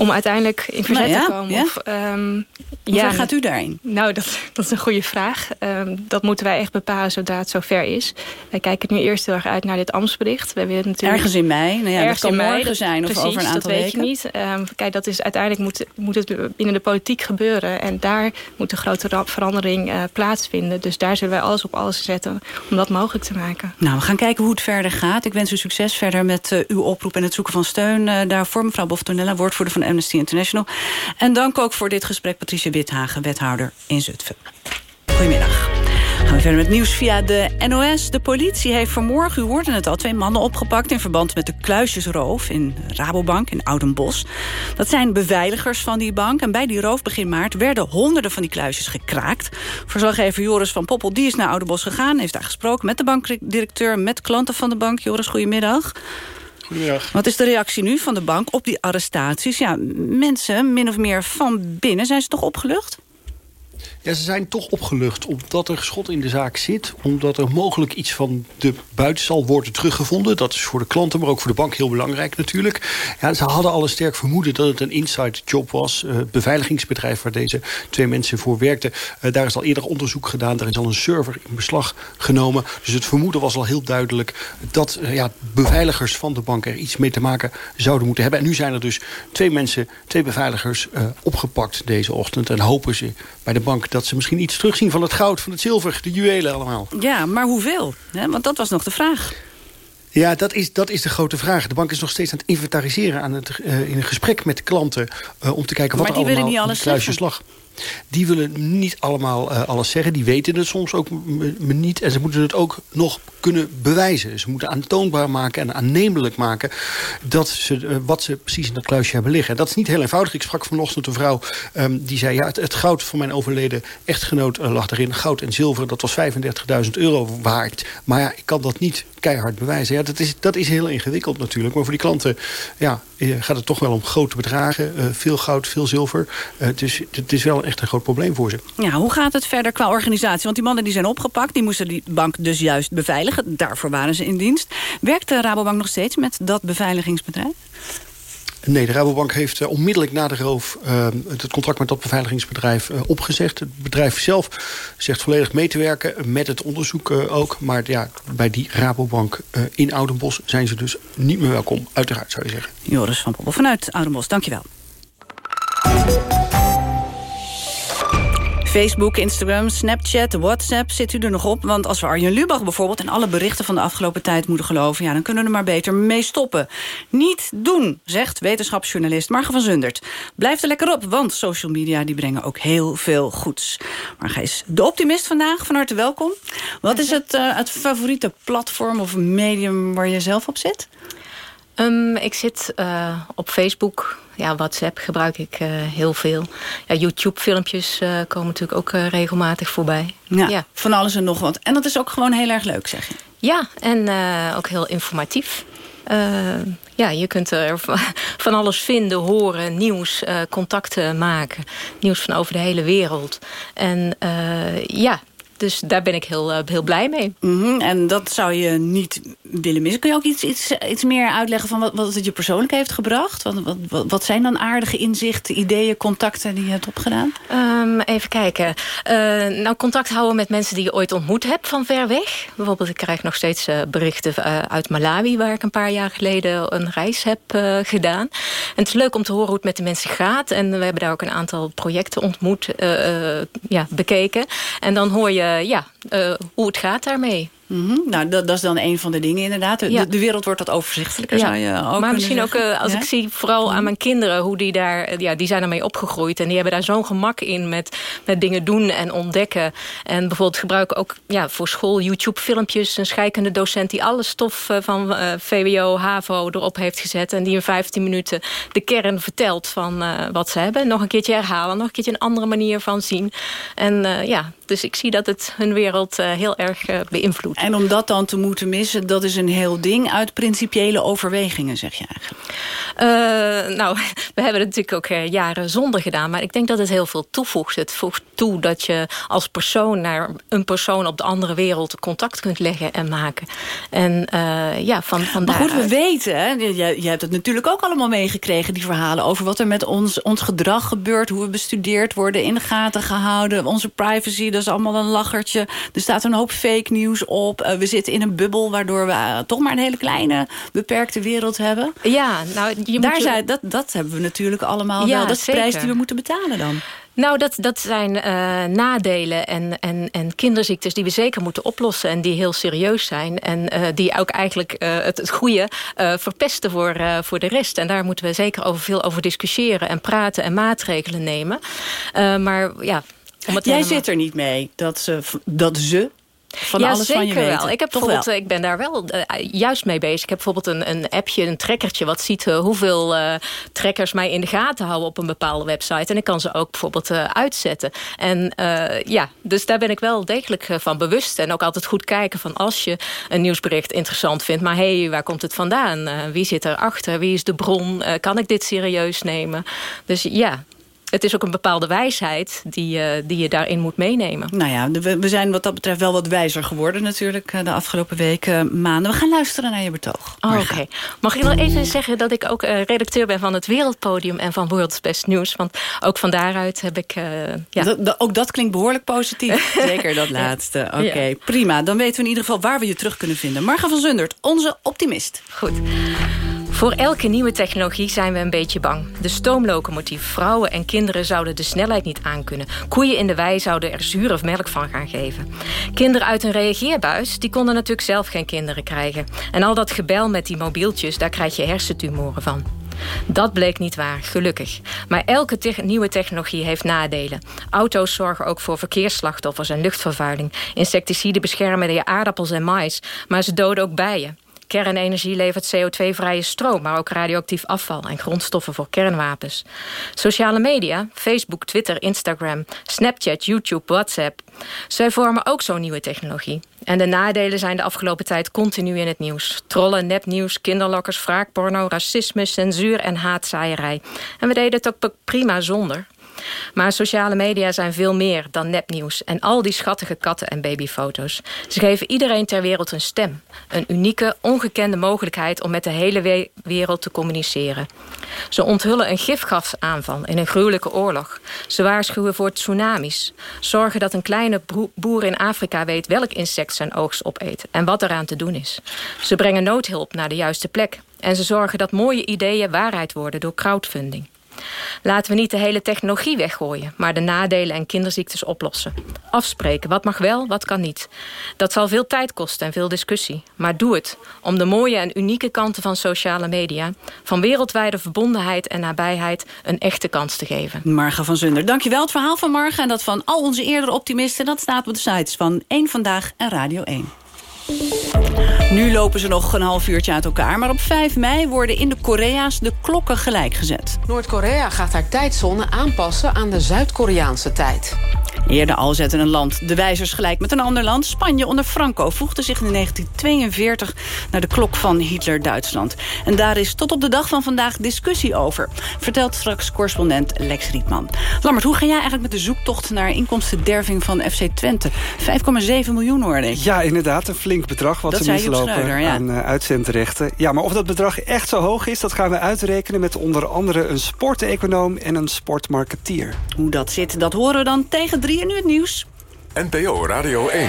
Om uiteindelijk in verzet Nou ja, te komen. ja. Of, ehm, Hoe ver gaat u daarin? Nou, dat, dat is een goede vraag. Ehm, dat moeten wij echt bepalen zodra het zover is. Wij kijken nu eerst heel erg uit naar dit ambtsbericht. We willen natuurlijk Ergens in mei. Nou ja, dat Ergens kan in mei, morgen zijn of precies, over een aantal dat weet weken. je niet. Ehm, kijk, dat is uiteindelijk moet, moet het binnen de politiek gebeuren. En daar moet een grote ra- verandering eh, plaatsvinden. Dus daar zullen wij alles op alles zetten om dat mogelijk te maken. Nou, we gaan kijken hoe het verder gaat. Ik wens u succes verder met eh, uw oproep en het zoeken van steun eh, daarvoor. Mevrouw Boftonella, woordvoerder van Amnesty International. En dank ook voor dit gesprek Patricia Withagen, wethouder in Zutphen. Goedemiddag. Gaan we verder met nieuws via de NOS. De politie heeft vanmorgen, u hoorde het al, twee mannen opgepakt... in verband met de kluisjesroof in Rabobank in Oudenbos. Dat zijn beveiligers van die bank. En bij die roof begin maart werden honderden van die kluisjes gekraakt. Verslaggever Joris van Poppel die is naar Oudenbos gegaan... heeft daar gesproken met de bankdirecteur, met klanten van de bank. Joris, goedemiddag. Wat is de reactie nu van de bank op die arrestaties? Ja, mensen, min of meer van binnen, zijn ze toch opgelucht? Ja, ze zijn toch opgelucht omdat er schot in de zaak zit. Omdat er mogelijk iets van de buiten zal worden teruggevonden. Dat is voor de klanten, maar ook voor de bank heel belangrijk natuurlijk. Ja, ze hadden al een sterk vermoeden dat het een inside job was. Eh, Het beveiligingsbedrijf waar deze twee mensen voor werkten. eh, daar is al eerder onderzoek gedaan. Daar is al een server in beslag genomen. Dus het vermoeden was al heel duidelijk... dat eh, ja, beveiligers van de bank er iets mee te maken zouden moeten hebben. En nu zijn er dus twee mensen, twee beveiligers... eh, opgepakt deze ochtend. En hopen ze bij de bank dat ze misschien iets terugzien van het goud, van het zilver, de juwelen allemaal. Ja, maar hoeveel? Hè, Want dat was nog de vraag. Ja, dat is, dat is de grote vraag. De bank is nog steeds aan het inventariseren aan het, eh, in een gesprek met de klanten... eh, om te kijken wat Maar er die willen allemaal niet in kluisjes lag. Die willen niet allemaal eh, alles zeggen. Die weten het soms ook niet. En ze moeten het ook nog kunnen bewijzen. Ze moeten aantoonbaar maken en aannemelijk maken... Dat ze, eh, wat ze precies in dat kluisje hebben liggen. En dat is niet heel eenvoudig. Ik sprak vanochtend een vrouw ehm, die zei... ja, het, goud van mijn overleden echtgenoot eh, lag erin. Goud en zilver, dat was 35.000 euro waard. Maar ja, ik kan dat niet keihard bewijzen. Ja, dat, is, dat is heel ingewikkeld natuurlijk. Maar voor die klanten ja, gaat het toch wel om grote bedragen. veel goud, veel zilver. Dus het is wel echt een groot probleem voor ze. Ja, hoe gaat het verder qua organisatie? Want die mannen die zijn opgepakt, die moesten die bank dus juist beveiligen. Daarvoor waren ze in dienst. Werkt de Rabobank nog steeds met dat beveiligingsbedrijf? Nee, de Rabobank heeft eh, onmiddellijk na de roof uh, het contract met dat beveiligingsbedrijf uh, opgezegd. Het bedrijf zelf zegt volledig mee te werken met het onderzoek ook. Maar ja, bij die Rabobank in Oudenbos zijn ze dus niet meer welkom. Uiteraard zou je zeggen. Joris van Poppel vanuit Oudenbos, dankjewel. Facebook, Instagram, Snapchat, WhatsApp, zit u er nog op? Want als we Arjen Lubach bijvoorbeeld en alle berichten van de afgelopen tijd moeten geloven... Ja, dan kunnen we er maar beter mee stoppen. Niet doen, zegt wetenschapsjournalist Marge van Zundert. Blijf er lekker op, want social media die brengen ook heel veel goeds. Marge is de optimist vandaag, van harte welkom. Wat is het, uh, het favoriete platform of medium waar je zelf op zit? Um, ik zit uh, op Facebook. Ja, WhatsApp gebruik ik uh, heel veel. Ja, YouTube-filmpjes uh, komen natuurlijk ook regelmatig voorbij. Ja, ja, van alles en nog wat. En dat is ook gewoon heel erg leuk, zeg je? Ja, en ook heel informatief. ja, je kunt er (laughs) van alles vinden, horen, nieuws, contacten maken. Nieuws van over de hele wereld. En ja, dus daar ben ik heel, eh, heel blij mee. Mhm, en dat zou je niet willen missen. Kun je ook iets, iets, iets meer uitleggen van wat, wat het je persoonlijk heeft gebracht? Wat, wat, wat zijn dan aardige inzichten, ideeën, contacten die je hebt opgedaan? Um, even kijken. Uh, nou, contact houden met mensen die je ooit ontmoet hebt van ver weg. Bijvoorbeeld, ik krijg nog steeds uh, berichten uh, uit Malawi... waar ik een paar jaar geleden een reis heb gedaan. En het is leuk om te horen hoe het met de mensen gaat. En we hebben daar ook een aantal projecten ontmoet, ja, bekeken. En dan hoor je ja, hoe het gaat daarmee. Mm -hmm. Nou, dat, dat, is dan een van de dingen inderdaad. De, ja. de wereld wordt wat overzichtelijker, ja. zou je ook Maar misschien zeggen. ook, uh, als ja? ik zie vooral aan mijn kinderen... hoe die daar, ja, die zijn ermee opgegroeid. En die hebben daar zo'n gemak in met, met dingen doen en ontdekken. En bijvoorbeeld gebruiken ook ja, voor school YouTube-filmpjes. Een scheikende docent die alle stof van uh, VWO, HAVO erop heeft gezet. En die in 15 minuten de kern vertelt van uh, wat ze hebben. Nog een keertje herhalen, nog een keertje een andere manier van zien. En ja, dus ik zie dat het hun wereld heel erg beïnvloedt. En om dat dan te moeten missen, dat is een heel ding uit principiële overwegingen, zeg je eigenlijk? Uh, nou, (laughs) we hebben het natuurlijk ook jaren zonder gedaan. Maar ik denk dat het heel veel toevoegt. Het voegt toe dat je als persoon naar een persoon op de andere wereld contact kunt leggen en maken. En uh, ja, van, van Maar goed, we weten, hè, jij, jij hebt het natuurlijk ook allemaal meegekregen, die verhalen over wat er met ons, ons gedrag gebeurt, hoe we bestudeerd worden, in de gaten gehouden. Onze privacy, dat is allemaal een lachertje. Er staat een hoop fake nieuws op. Uh, we zitten in een bubbel waardoor we uh, toch maar een hele kleine, beperkte wereld hebben. Ja, nou, je Daar moet zijn, dat, dat hebben we natuurlijk allemaal ja, wel. Dat is de prijs die we moeten betalen dan. Nou, dat, dat zijn uh, nadelen en, en, en kinderziektes die we zeker moeten oplossen... en die heel serieus zijn. En uh, die ook eigenlijk uh, het, het goede verpesten voor, voor de rest. En daar moeten we zeker over veel over discussiëren... en praten en maatregelen nemen. maar ja... Jij helemaal... zit er niet mee dat ze, dat ze van ja, alles zeker van je weten. wel. Ik, heb bijvoorbeeld, wel. ik ben daar wel uh, juist mee bezig. Ik heb bijvoorbeeld een, een appje, een trekkertje... wat ziet uh, hoeveel uh, trekkers mij in de gaten houden op een bepaalde website. En ik kan ze ook bijvoorbeeld uitzetten. En ja, dus daar ben ik wel degelijk van bewust. En ook altijd goed kijken van als je een nieuwsbericht interessant vindt... maar hé, hey, waar komt het vandaan? wie zit erachter? Wie is de bron? kan ik dit serieus nemen? Dus ja, het is ook een bepaalde wijsheid die, uh, die je daarin moet meenemen. Nou ja, we, we, zijn wat dat betreft wel wat wijzer geworden natuurlijk de afgelopen weken, maanden. We gaan luisteren naar je betoog. Oh, Oké. Okay. Mag ik nog even zeggen dat ik ook uh, redacteur ben van het Wereldpodium en van World's Best News? Want ook van daaruit heb ik... Uh, ja. Ook dat klinkt behoorlijk positief. (laughs) Zeker dat laatste. Oké, okay, ja. prima. Dan weten we in ieder geval waar we je terug kunnen vinden. Marga van Zundert, onze optimist. Goed. Voor elke nieuwe technologie zijn we een beetje bang. De stoomlocomotief, vrouwen en kinderen zouden de snelheid niet aankunnen. Koeien in de wei zouden er zure melk van gaan geven. Kinderen uit een reageerbuis, die konden natuurlijk zelf geen kinderen krijgen. En al dat gebel met die mobieltjes, daar krijg je hersentumoren van. Dat bleek niet waar, gelukkig. Maar elke nieuwe technologie heeft nadelen. Auto's zorgen ook voor verkeersslachtoffers en luchtvervuiling. Insecticiden beschermen je aardappels en mais, maar ze doden ook bijen. Kernenergie levert CO2-vrije stroom, maar ook radioactief afval en grondstoffen voor kernwapens. Sociale media, Facebook, Twitter, Instagram, Snapchat, YouTube, WhatsApp. Zij vormen ook zo'n nieuwe technologie. En de nadelen zijn de afgelopen tijd continu in het nieuws. Trollen, nepnieuws, kinderlokkers, wraakporno, racisme, censuur en haatzaaierij. En we deden het ook prima zonder. Maar sociale media zijn veel meer dan nepnieuws... en al die schattige katten- en babyfoto's. Ze geven iedereen ter wereld een stem. Een unieke, ongekende mogelijkheid om met de hele we wereld te communiceren. Ze onthullen een gifgasaanval in een gruwelijke oorlog. Ze waarschuwen voor tsunamis. Zorgen dat een kleine boer in Afrika weet welk insect zijn oogst opeet... en wat eraan te doen is. Ze brengen noodhulp naar de juiste plek. En ze zorgen dat mooie ideeën waarheid worden door crowdfunding. Laten we niet de hele technologie weggooien... maar de nadelen en kinderziektes oplossen. Afspreken, wat mag wel, wat kan niet. Dat zal veel tijd kosten en veel discussie. Maar doe het, om de mooie en unieke kanten van sociale media... van wereldwijde verbondenheid en nabijheid een echte kans te geven. Marga van Zunder, dankjewel. Het verhaal van Marga en dat van al onze eerdere optimisten... dat staat op de sites van 1 Vandaag en Radio 1. Nu lopen ze nog een half uurtje uit elkaar. Maar op 5 mei worden in de Korea's de klokken gelijk gezet. Noord-Korea gaat haar tijdzone aanpassen aan de Zuid-Koreaanse tijd. Eerder al zette een land de wijzers gelijk met een ander land. Spanje onder Franco voegde zich in 1942 naar de klok van Hitler-Duitsland. En daar is tot op de dag van vandaag discussie over. Vertelt straks correspondent Lex Rietman. Lammert, hoe ga jij eigenlijk met de zoektocht naar inkomstenderving van FC Twente? 5,7 miljoen hoorde ik. Ja, inderdaad, een flink bedrag wat Dat ze mislopen Schreuder, ja. aan uh, uitzendrechten. Ja, maar of dat bedrag echt zo hoog is, dat gaan we uitrekenen met onder andere een sporteconoom en een sportmarketeer. Hoe dat zit, dat horen we dan tegen drie nu het nieuws. NPO Radio 1.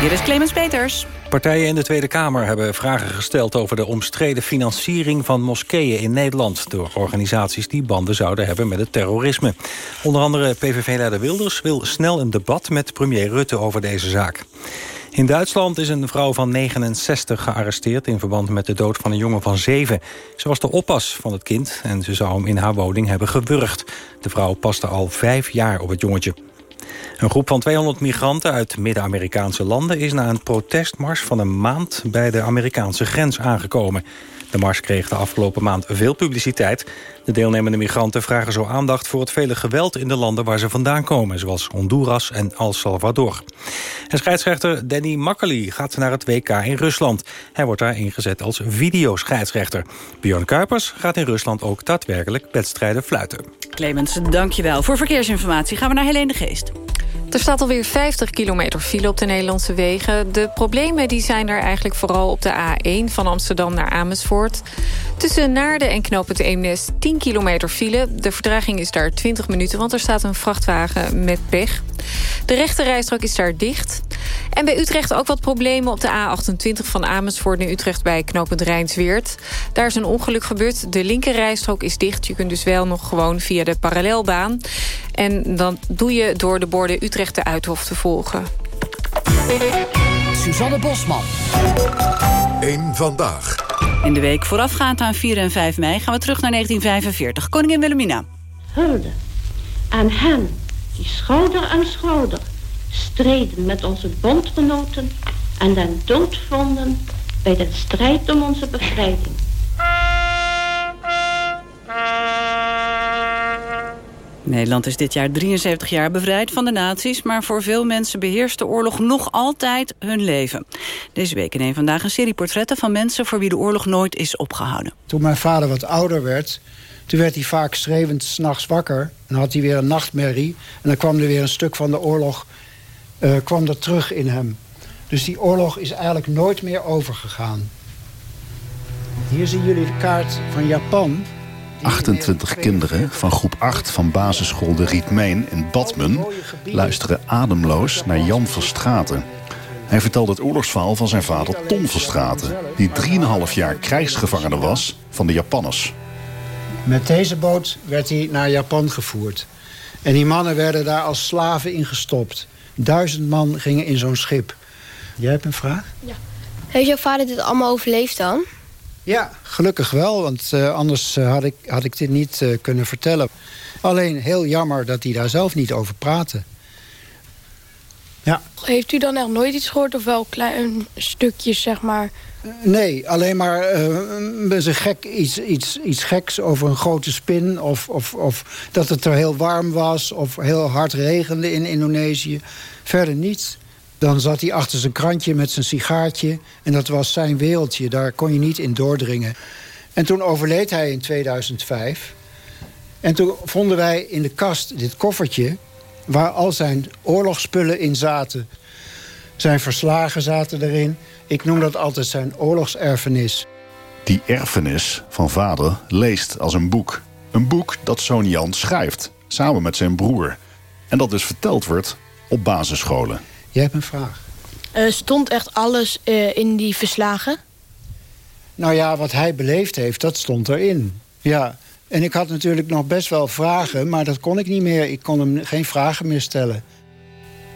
Hier is Clemens Peters. Partijen in de Tweede Kamer hebben vragen gesteld over de omstreden financiering van moskeeën in Nederland door organisaties die banden zouden hebben met het terrorisme. Onder andere PVV-leider Wilders wil snel een debat met premier Rutte over deze zaak. In Duitsland is een vrouw van 69 gearresteerd... in verband met de dood van een jongen van 7. Ze was de oppas van het kind en ze zou hem in haar woning hebben gewurgd. De vrouw paste al vijf jaar op het jongetje. Een groep van 200 migranten uit Midden-Amerikaanse landen... is na een protestmars van een maand bij de Amerikaanse grens aangekomen. De mars kreeg de afgelopen maand veel publiciteit. De deelnemende migranten vragen zo aandacht voor het vele geweld... in de landen waar ze vandaan komen, zoals Honduras en El Salvador. En scheidsrechter Danny Makkely gaat naar het WK in Rusland. Hij wordt daar ingezet als videoscheidsrechter. Björn Kuipers gaat in Rusland ook daadwerkelijk wedstrijden fluiten. Clemens, dankjewel. Voor verkeersinformatie gaan we naar Helene de Geest. Er staat alweer 50 kilometer file op de Nederlandse wegen. De problemen die zijn er eigenlijk vooral op de A1 van Amsterdam naar Amersfoort. Tussen Naarden en Knoopend Eemnes 10 kilometer file. De vertraging is daar 20 minuten, want er staat een vrachtwagen met pech. De rechte rijstrook is daar dicht. En bij Utrecht ook wat problemen op de A28 van Amersfoort naar Utrecht bij knooppunt Rijnsweert. Daar is een ongeluk gebeurd. De linker rijstrook is dicht. Je kunt dus wel nog gewoon via de parallelbaan. En dan doe je door de borden Utrecht de Uithof te volgen. Suzanne Bosman. Eén vandaag. In de week voorafgaand aan 4 en 5 mei gaan we terug naar 1945. Koningin Wilhelmina. Hulde aan hen die schouder aan schouder streden met onze bondgenoten en den dood vonden bij de strijd om onze bevrijding. Nederland is dit jaar 73 jaar bevrijd van de nazi's... maar voor veel mensen beheerst de oorlog nog altijd hun leven. Deze week in vandaag een serie portretten van mensen... voor wie de oorlog nooit is opgehouden. Toen mijn vader wat ouder werd... toen werd hij vaak schreeuwend s'nachts wakker. En had hij weer een nachtmerrie. En dan kwam er weer een stuk van de oorlog uh, kwam er terug in hem. Dus die oorlog is eigenlijk nooit meer overgegaan. Hier zien jullie de kaart van Japan... 28 kinderen van groep 8 van basisschool De Rietmeen in Badmen... luisteren ademloos naar Jan Verstraten. Hij vertelt het oorlogsverhaal van zijn vader Tom Verstraten... die 3,5 jaar krijgsgevangene was van de Japanners. Met deze boot werd hij naar Japan gevoerd. En die mannen werden daar als slaven ingestopt. Duizend man gingen in zo'n schip. Jij hebt een vraag? Ja. Heeft jouw vader dit allemaal overleefd dan? Ja, gelukkig wel, want uh, anders uh, had, ik, had ik dit niet uh, kunnen vertellen. Alleen heel jammer dat hij daar zelf niet over praatte. Ja. Heeft u dan echt nooit iets gehoord of wel klein stukjes, zeg maar? Nee, alleen maar uh, gek, iets, iets, iets geks over een grote spin... Of, of, of dat het er heel warm was of heel hard regende in Indonesië. Verder niets. Dan zat hij achter zijn krantje met zijn sigaartje... en dat was zijn wereldje, daar kon je niet in doordringen. En toen overleed hij in 2005. En toen vonden wij in de kast dit koffertje... waar al zijn oorlogsspullen in zaten. Zijn verslagen zaten erin. Ik noem dat altijd zijn oorlogserfenis. Die erfenis van vader leest als een boek. Een boek dat zoon Jan schrijft, samen met zijn broer. En dat dus verteld wordt op basisscholen. Jij hebt een vraag. Uh, stond echt alles uh, in die verslagen? Nou ja, wat hij beleefd heeft, dat stond erin. Ja, en ik had natuurlijk nog best wel vragen, maar dat kon ik niet meer. Ik kon hem geen vragen meer stellen.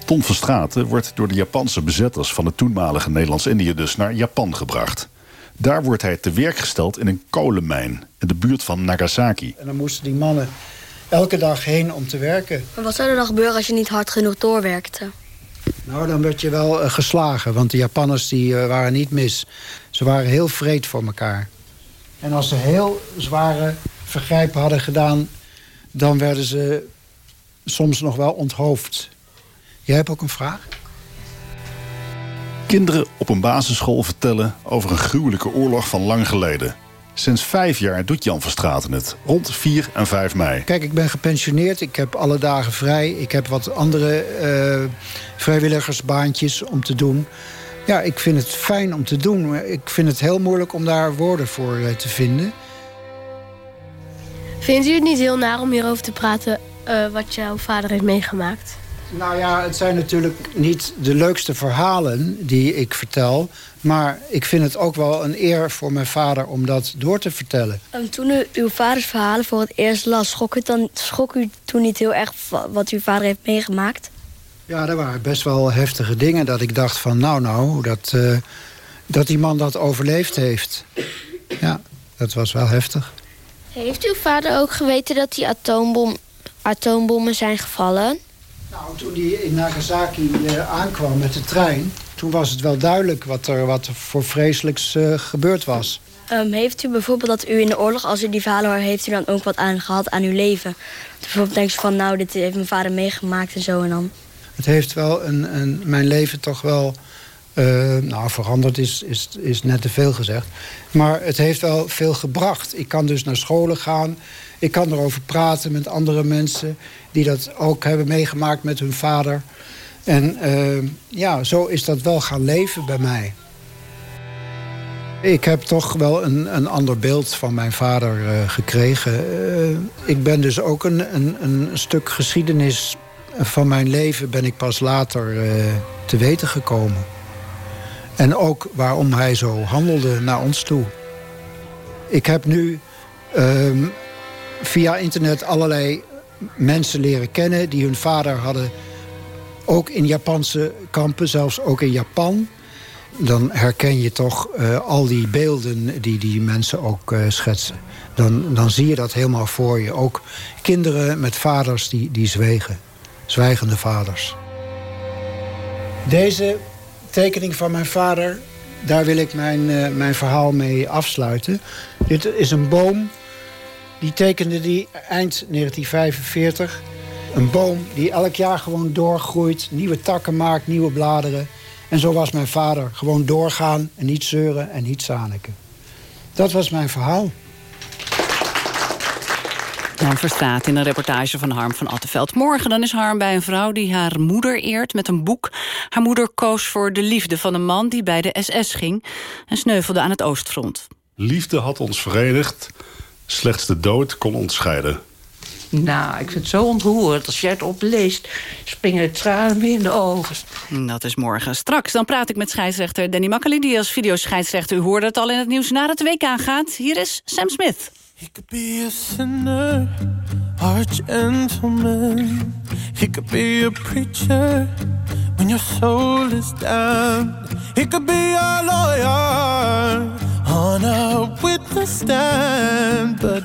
Tom van Straten wordt door de Japanse bezetters van het toenmalige Nederlands-Indië dus naar Japan gebracht. Daar wordt hij te werk gesteld in een kolenmijn in de buurt van Nagasaki. En dan moesten die mannen elke dag heen om te werken. Maar wat zou er dan gebeuren als je niet hard genoeg doorwerkte? Nou, dan werd je wel uh, geslagen, want de Japanners die, uh, waren niet mis. Ze waren heel vreed voor elkaar. En als ze heel zware vergrijpen hadden gedaan... dan werden ze soms nog wel onthoofd. Jij hebt ook een vraag? Kinderen op een basisschool vertellen over een gruwelijke oorlog van lang geleden. Sinds vijf jaar doet Jan Verstraten het, rond 4 en 5 mei. Kijk, ik ben gepensioneerd, ik heb alle dagen vrij. Ik heb wat andere uh, vrijwilligersbaantjes om te doen. Ja, ik vind het fijn om te doen. Ik vind het heel moeilijk om daar woorden voor uh, te vinden. Vindt u het niet heel naar om hierover te praten... Uh, wat jouw vader heeft meegemaakt? Nou ja, het zijn natuurlijk niet de leukste verhalen die ik vertel. Maar ik vind het ook wel een eer voor mijn vader om dat door te vertellen. Toen u uw vaders verhalen voor het eerst las, schrok, het dan, schrok u toen niet heel erg wat uw vader heeft meegemaakt? Ja, er waren best wel heftige dingen dat ik dacht van nou nou, dat, uh, dat die man dat overleefd heeft. Ja, dat was wel heftig. Heeft uw vader ook geweten dat die atoombom, atoombommen zijn gevallen? Nou, toen hij in Nagasaki uh, aankwam met de trein... toen was het wel duidelijk wat er, wat er voor vreselijks uh, gebeurd was. Um, heeft u bijvoorbeeld dat u in de oorlog, als u die verhalen hoort... heeft u dan ook wat aan gehad aan uw leven? Bijvoorbeeld denkt u van, nou, dit heeft mijn vader meegemaakt en zo en dan... Het heeft wel een, een, mijn leven toch wel... Uh, nou, veranderd is, is, is net te veel gezegd. Maar het heeft wel veel gebracht. Ik kan dus naar scholen gaan. Ik kan erover praten met andere mensen... die dat ook hebben meegemaakt met hun vader. En uh, ja, zo is dat wel gaan leven bij mij. Ik heb toch wel een, een ander beeld van mijn vader uh, gekregen. Uh, ik ben dus ook een, een, een stuk geschiedenis van mijn leven... ben ik pas later te weten gekomen. En ook waarom hij zo handelde naar ons toe. Ik heb nu um, via internet allerlei mensen leren kennen... die hun vader hadden, ook in Japanse kampen, zelfs ook in Japan. Dan herken je toch uh, al die beelden die die mensen ook uh, schetsen. Dan, dan zie je dat helemaal voor je. Ook kinderen met vaders die, die zwegen. Zwijgende vaders. Deze tekening van mijn vader, daar wil ik mijn, uh, mijn verhaal mee afsluiten. Dit is een boom die tekende die eind 1945. Een boom die elk jaar gewoon doorgroeit, nieuwe takken maakt, nieuwe bladeren. En zo was mijn vader. Gewoon doorgaan en niet zeuren en niet zaniken. Dat was mijn verhaal. Dan verstaat in een reportage van Harm van Attenveld. Morgen dan is Harm bij een vrouw die haar moeder eert met een boek. Haar moeder koos voor de liefde van een man die bij de SS ging... en sneuvelde aan het Oostfront. Liefde had ons verenigd slechts de dood kon ontscheiden. Nou, ik vind het zo ontroerend. Als jij het opleest, springen de tranen me in de ogen. Dat is morgen. Straks dan praat ik met scheidsrechter Danny Makkely... die als videoscheidsrechter, u hoorde het al in het nieuws... naar het WK gaat. Hier is Sam Smith. He could be a sinner or a gentleman. He could be a preacher when your soul is down. He could be a lawyer on a witness stand, but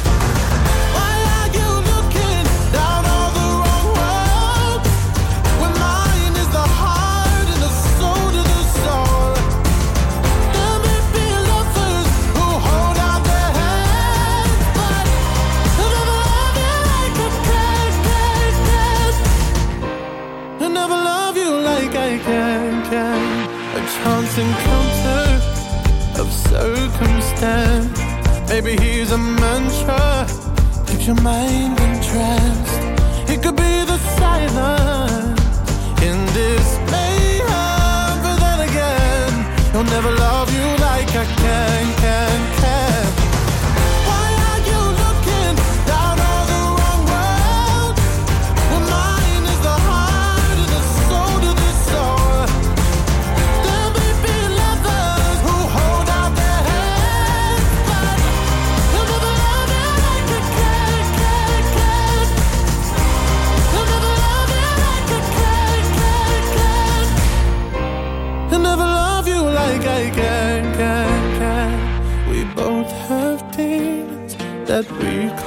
Circumstance. Maybe he's a mantra, keeps your mind entranced. It could be the silence in this mayhem, but then again, he'll never love you like I can.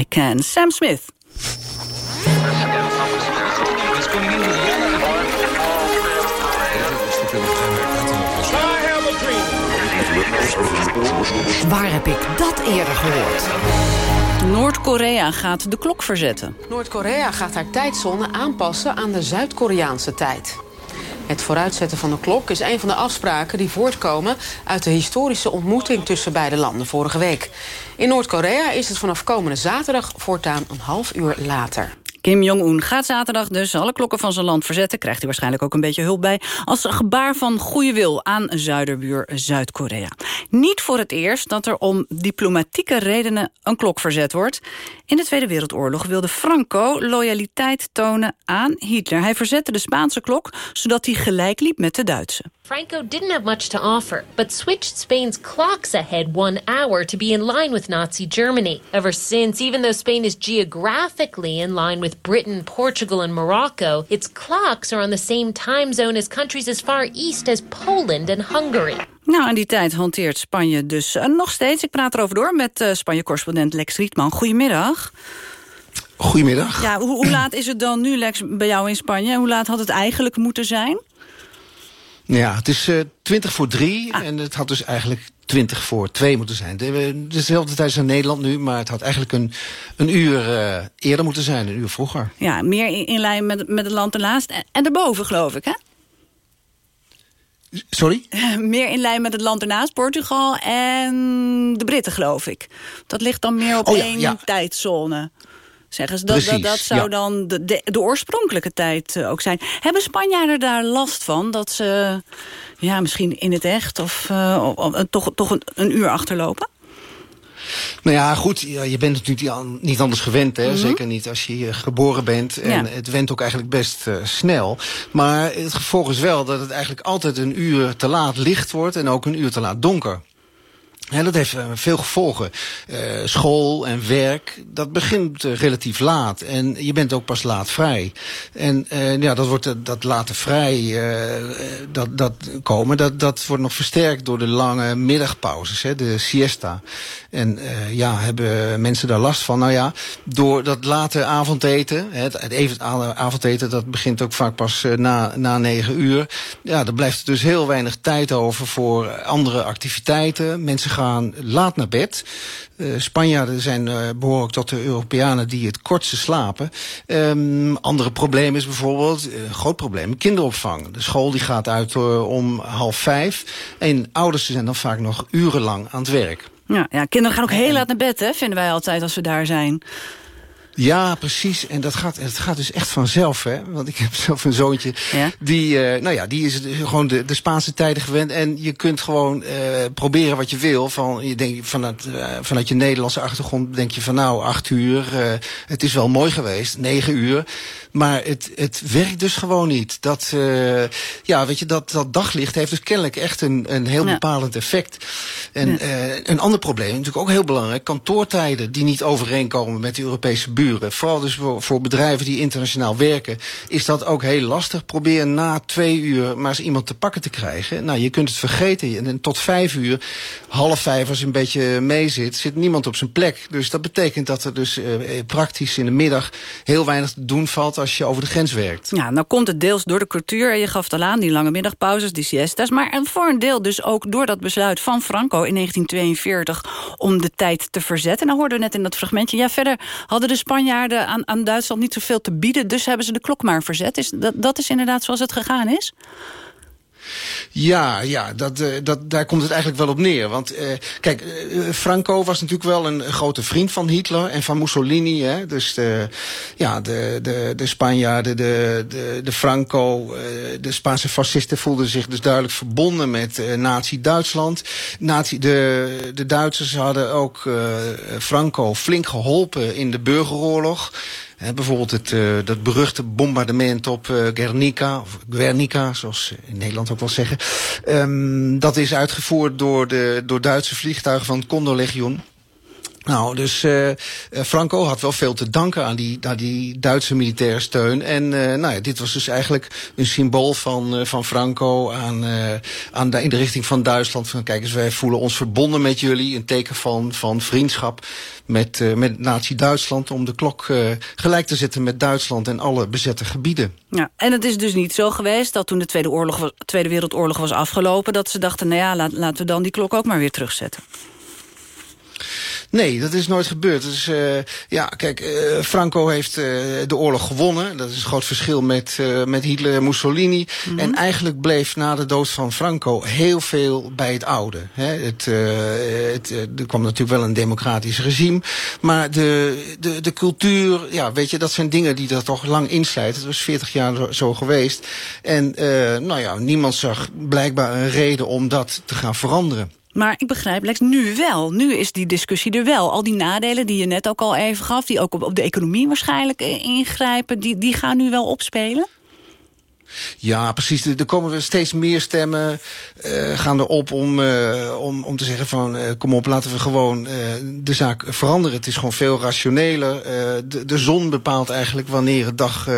I Can. Sam Smith. Waar heb ik dat eerder gehoord? Noord-Korea gaat de klok verzetten. Noord-Korea gaat haar tijdzone aanpassen aan de Zuid-Koreaanse tijd. Het vooruitzetten van de klok is een van de afspraken die voortkomen uit de historische ontmoeting tussen beide landen vorige week. In Noord-Korea is het vanaf komende zaterdag voortaan een half uur later. Kim Jong-un gaat zaterdag dus alle klokken van zijn land verzetten. Krijgt hij waarschijnlijk ook een beetje hulp bij. Als gebaar van goede wil aan zuiderbuur Zuid-Korea. Niet voor het eerst dat er om diplomatieke redenen een klok verzet wordt. In de Tweede Wereldoorlog wilde Franco loyaliteit tonen aan Hitler. Hij verzette de Spaanse klok, zodat hij gelijk liep met de Duitse. Franco didn't have much to offer, but switched Spain's clocks ahead one hour to be in line with Nazi Germany. Ever since, even though Spain is geographically in line with Britain, Portugal, and Morocco, its clocks are on the same time zone as countries as far east as Poland and Hungary. Nou, aan die tijd hanteert Spanje dus uh, nog steeds. Ik praat erover door met uh, Spanje-correspondent Lex Rietman. Goedemiddag. Goedemiddag. Ja, hoe, hoe laat is het dan nu, Lex, bij jou in Spanje? Hoe laat had het eigenlijk moeten zijn? Ja, het is uh, 20 voor 3 ah. en het had dus eigenlijk 20 voor 2 moeten zijn. Is dezelfde tijd als in Nederland nu, maar het had eigenlijk een, een uur uh, eerder moeten zijn, een uur vroeger. Ja, meer in, in lijn met, met het land ernaast en, en erboven, geloof ik, hè? Sorry? (laughs) Meer in lijn met het land ernaast, Portugal en de Britten, geloof ik. Dat ligt dan meer op oh, ja, één ja. tijdzone. Zeggen ze. Dat, Precies, dat, dat zou ja. dan de, de, de, oorspronkelijke tijd uh, ook zijn. Hebben Spanjaarden daar last van? Dat ze ja, misschien in het echt of, uh, of, of toch, toch een, een uur achterlopen? Nou ja, goed, je bent natuurlijk niet anders gewend. Hè? Mm -hmm. Zeker niet als je hier geboren bent. En ja. het went ook eigenlijk best uh, snel. Maar het gevolg is wel dat het eigenlijk altijd een uur te laat licht wordt... en ook een uur te laat donker. Ja, dat heeft uh, veel gevolgen. Uh, school en werk, dat begint uh, relatief laat. En je bent ook pas laat vrij. En ja, dat wordt dat later vrij dat, dat komen, dat, dat wordt nog versterkt door de lange middagpauzes, hè, de siesta. En ja, hebben mensen daar last van? Nou ja, door dat late avondeten, het, het even avondeten, dat begint ook vaak pas na, na negen uur. Ja, er blijft dus heel weinig tijd over voor andere activiteiten. Mensen gaan laat naar bed. Uh, Spanjaarden zijn uh, behoorlijk tot de Europeanen die het kortste slapen. Um, andere probleem is bijvoorbeeld, een uh, groot probleem, kinderopvang. De school die gaat uit om half vijf. En ouders zijn dan vaak nog urenlang aan het werk. Ja, ja kinderen gaan ook heel laat naar bed, hè, vinden wij altijd als we daar zijn. Ja, precies. En dat gaat, het gaat dus echt vanzelf, hè. Want ik heb zelf een zoontje. Ja? Die, uh, nou ja, die is gewoon de, de Spaanse tijden gewend. En je kunt gewoon uh, proberen wat je wil. Van, je denk, vanuit, uh, vanuit je Nederlandse achtergrond denk je van nou, acht uur. het is wel mooi geweest, negen uur. Maar het, het werkt dus gewoon niet. Dat, ja, weet je, dat, dat daglicht heeft dus kennelijk echt een, een heel ja. bepalend effect. En ja. een ander probleem, natuurlijk ook heel belangrijk. Kantoortijden die niet overeenkomen met de Europese Vooral dus voor, voor, bedrijven die internationaal werken, is dat ook heel lastig. Probeer na twee uur maar eens iemand te pakken te krijgen. Nou, je kunt het vergeten. En tot vijf uur, half vijf als je een beetje mee zit, zit niemand op zijn plek. Dus dat betekent dat er dus uh, praktisch in de middag heel weinig te doen valt als je over de grens werkt. Ja, nou komt het deels door de cultuur. Je gaf het al aan, die lange middagpauzes, die siestas. Maar voor een deel dus ook door dat besluit van Franco in 1942 om de tijd te verzetten. Nou hoorden we net in dat fragmentje. Ja, verder hadden de Spanjaarden aan, aan Duitsland niet zoveel te bieden... dus hebben ze de klok maar verzet. Is, dat, dat is inderdaad zoals het gegaan is? Ja, ja dat, uh, dat, daar komt het eigenlijk wel op neer. Want uh, kijk, uh, Franco was natuurlijk wel een grote vriend van Hitler en van Mussolini. Hè? Dus de, ja, de, de, de Spanjaarden, de, de, de Franco, de Spaanse fascisten voelden zich dus duidelijk verbonden met Nazi-Duitsland. Nazi, de, de Duitsers hadden ook Franco flink geholpen in de burgeroorlog bijvoorbeeld het, uh, dat beruchte bombardement op uh, Guernica, of Guernica, zoals in Nederland ook wel zeggen. Um, dat is uitgevoerd door, de, door Duitse vliegtuigen van het Condorlegion. Nou, dus uh, Franco had wel veel te danken aan die, aan die Duitse militaire steun. En uh, nou ja, dit was dus eigenlijk een symbool van, van Franco aan, aan de, in de richting van Duitsland. Van kijk eens, wij voelen ons verbonden met jullie. Een teken van, van vriendschap met, met Nazi-Duitsland. Om de klok gelijk te zetten met Duitsland en alle bezette gebieden. Ja, en het is dus niet zo geweest dat toen de Tweede, Oorlog, Tweede Wereldoorlog was afgelopen... dat ze dachten, nou ja, laten we dan die klok ook maar weer terugzetten. Nee, dat is nooit gebeurd. Dus, uh, ja, kijk, uh, Franco heeft uh, de oorlog gewonnen. Dat is een groot verschil met, met Hitler en Mussolini. Mm -hmm. En eigenlijk bleef na de dood van Franco heel veel bij het oude. Hè. Het, het, er kwam natuurlijk wel een democratisch regime. Maar de, de, de cultuur, ja, weet je, dat zijn dingen die er toch lang insluiten. Het was 40 jaar zo, zo geweest. En nou ja, niemand zag blijkbaar een reden om dat te gaan veranderen. Maar ik begrijp, Lex, nu wel. Nu is die discussie er wel. Al die nadelen die je net ook al even gaf... die ook op, op de economie waarschijnlijk ingrijpen... die, die gaan nu wel opspelen? Ja, precies. Er komen steeds meer stemmen uh, gaan erop om, uh, om, om te zeggen van... Uh, kom op, laten we gewoon de zaak veranderen. Het is gewoon veel rationeler. De, de, zon bepaalt eigenlijk wanneer het dag...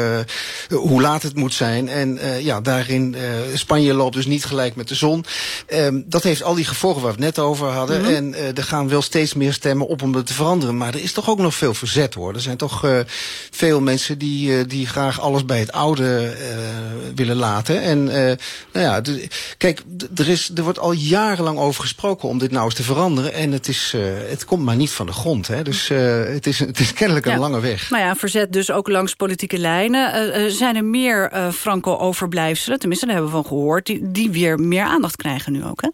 hoe laat het moet zijn. En ja, daarin... Spanje loopt dus niet gelijk met de zon. Ehm, dat heeft al die gevolgen waar we het net over hadden. Mm -hmm. En er gaan wel steeds meer stemmen op om het te veranderen. Maar er is toch ook nog veel verzet, hoor. Er zijn toch veel mensen die, die graag alles bij het oude willen laten. En uh, nou ja, kijk, er, is, er wordt al jarenlang over gesproken om dit nou eens te veranderen. En het, is, uh, het komt maar niet van de grond. Hè. Dus uh, het, is, het is kennelijk een ja. lange weg. Nou ja, verzet dus ook langs politieke lijnen. zijn er meer Franco-overblijfselen, tenminste daar hebben we van gehoord... Die, die weer meer aandacht krijgen nu ook, hè?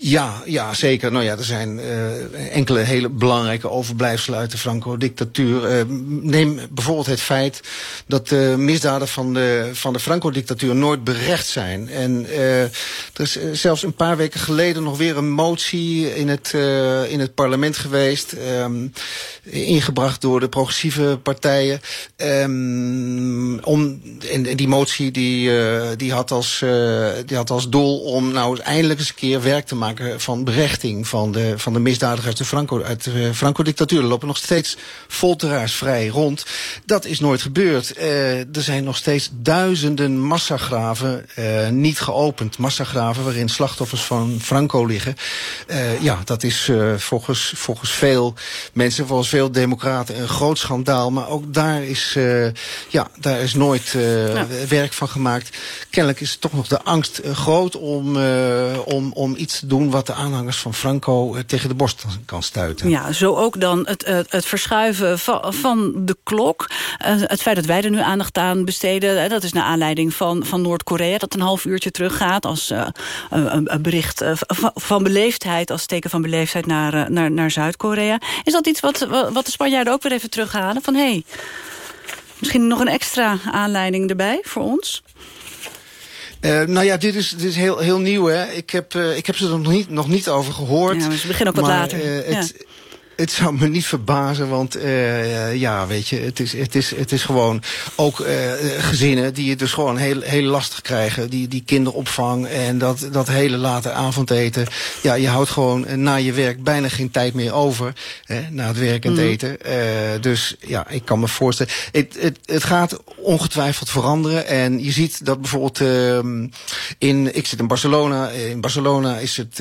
Ja, ja, zeker. Nou ja, er zijn uh, enkele hele belangrijke overblijfselen uit de Franco-dictatuur. Uh, neem bijvoorbeeld het feit dat de misdaden van de, van de Franco-dictatuur nooit berecht zijn. En er is zelfs een paar weken geleden nog weer een motie in het, in het parlement geweest. Um, ingebracht door de progressieve partijen. Um, om, en, en die motie die, die, had als, die had als doel om nou eindelijk eens een keer werk te maken van berechting van de, van de misdadigers de Franco, uit de Franco-dictatuur. Er lopen nog steeds folteraars vrij rond. Dat is nooit gebeurd. Uh, er zijn nog steeds duizenden massagraven uh, niet geopend. Massagraven waarin slachtoffers van Franco liggen. Uh, ja, dat is volgens, volgens veel mensen, volgens veel democraten een groot schandaal. Maar ook daar is, ja, daar is nooit werk van gemaakt. Kennelijk is toch nog de angst groot om, om, om iets te doen wat de aanhangers van Franco uh, tegen de borst kan stuiten. Ja, zo ook dan het, het, het verschuiven van, van de klok. Uh, het feit dat wij er nu aandacht aan besteden... Dat is naar aanleiding van, van Noord-Korea... dat een half uurtje teruggaat als een, bericht van, van beleefdheid... als teken van beleefdheid naar, naar, naar Zuid-Korea. Is dat iets wat, wat de Spanjaarden ook weer even terughalen? Van hé, hey, misschien nog een extra aanleiding erbij voor ons? Uh, nou ja, dit is, dit is heel, heel nieuw. Hè. Ik, heb, uh, ik heb ze er nog niet, nog niet over gehoord. Ja, we beginnen ook wat maar, later. Uh, het, ja het zou me niet verbazen, want uh, ja, weet je, het is, het is, het is gewoon ook uh, gezinnen die het dus gewoon heel, heel lastig krijgen. Die, die kinderopvang en dat, dat hele late avondeten. Ja, je houdt gewoon na je werk bijna geen tijd meer over. Hè, na het werk en het mm. eten. Uh, dus ja, ik kan me voorstellen. Het, het, het gaat ongetwijfeld veranderen. En je ziet dat bijvoorbeeld in, ik zit in Barcelona. In Barcelona is, het,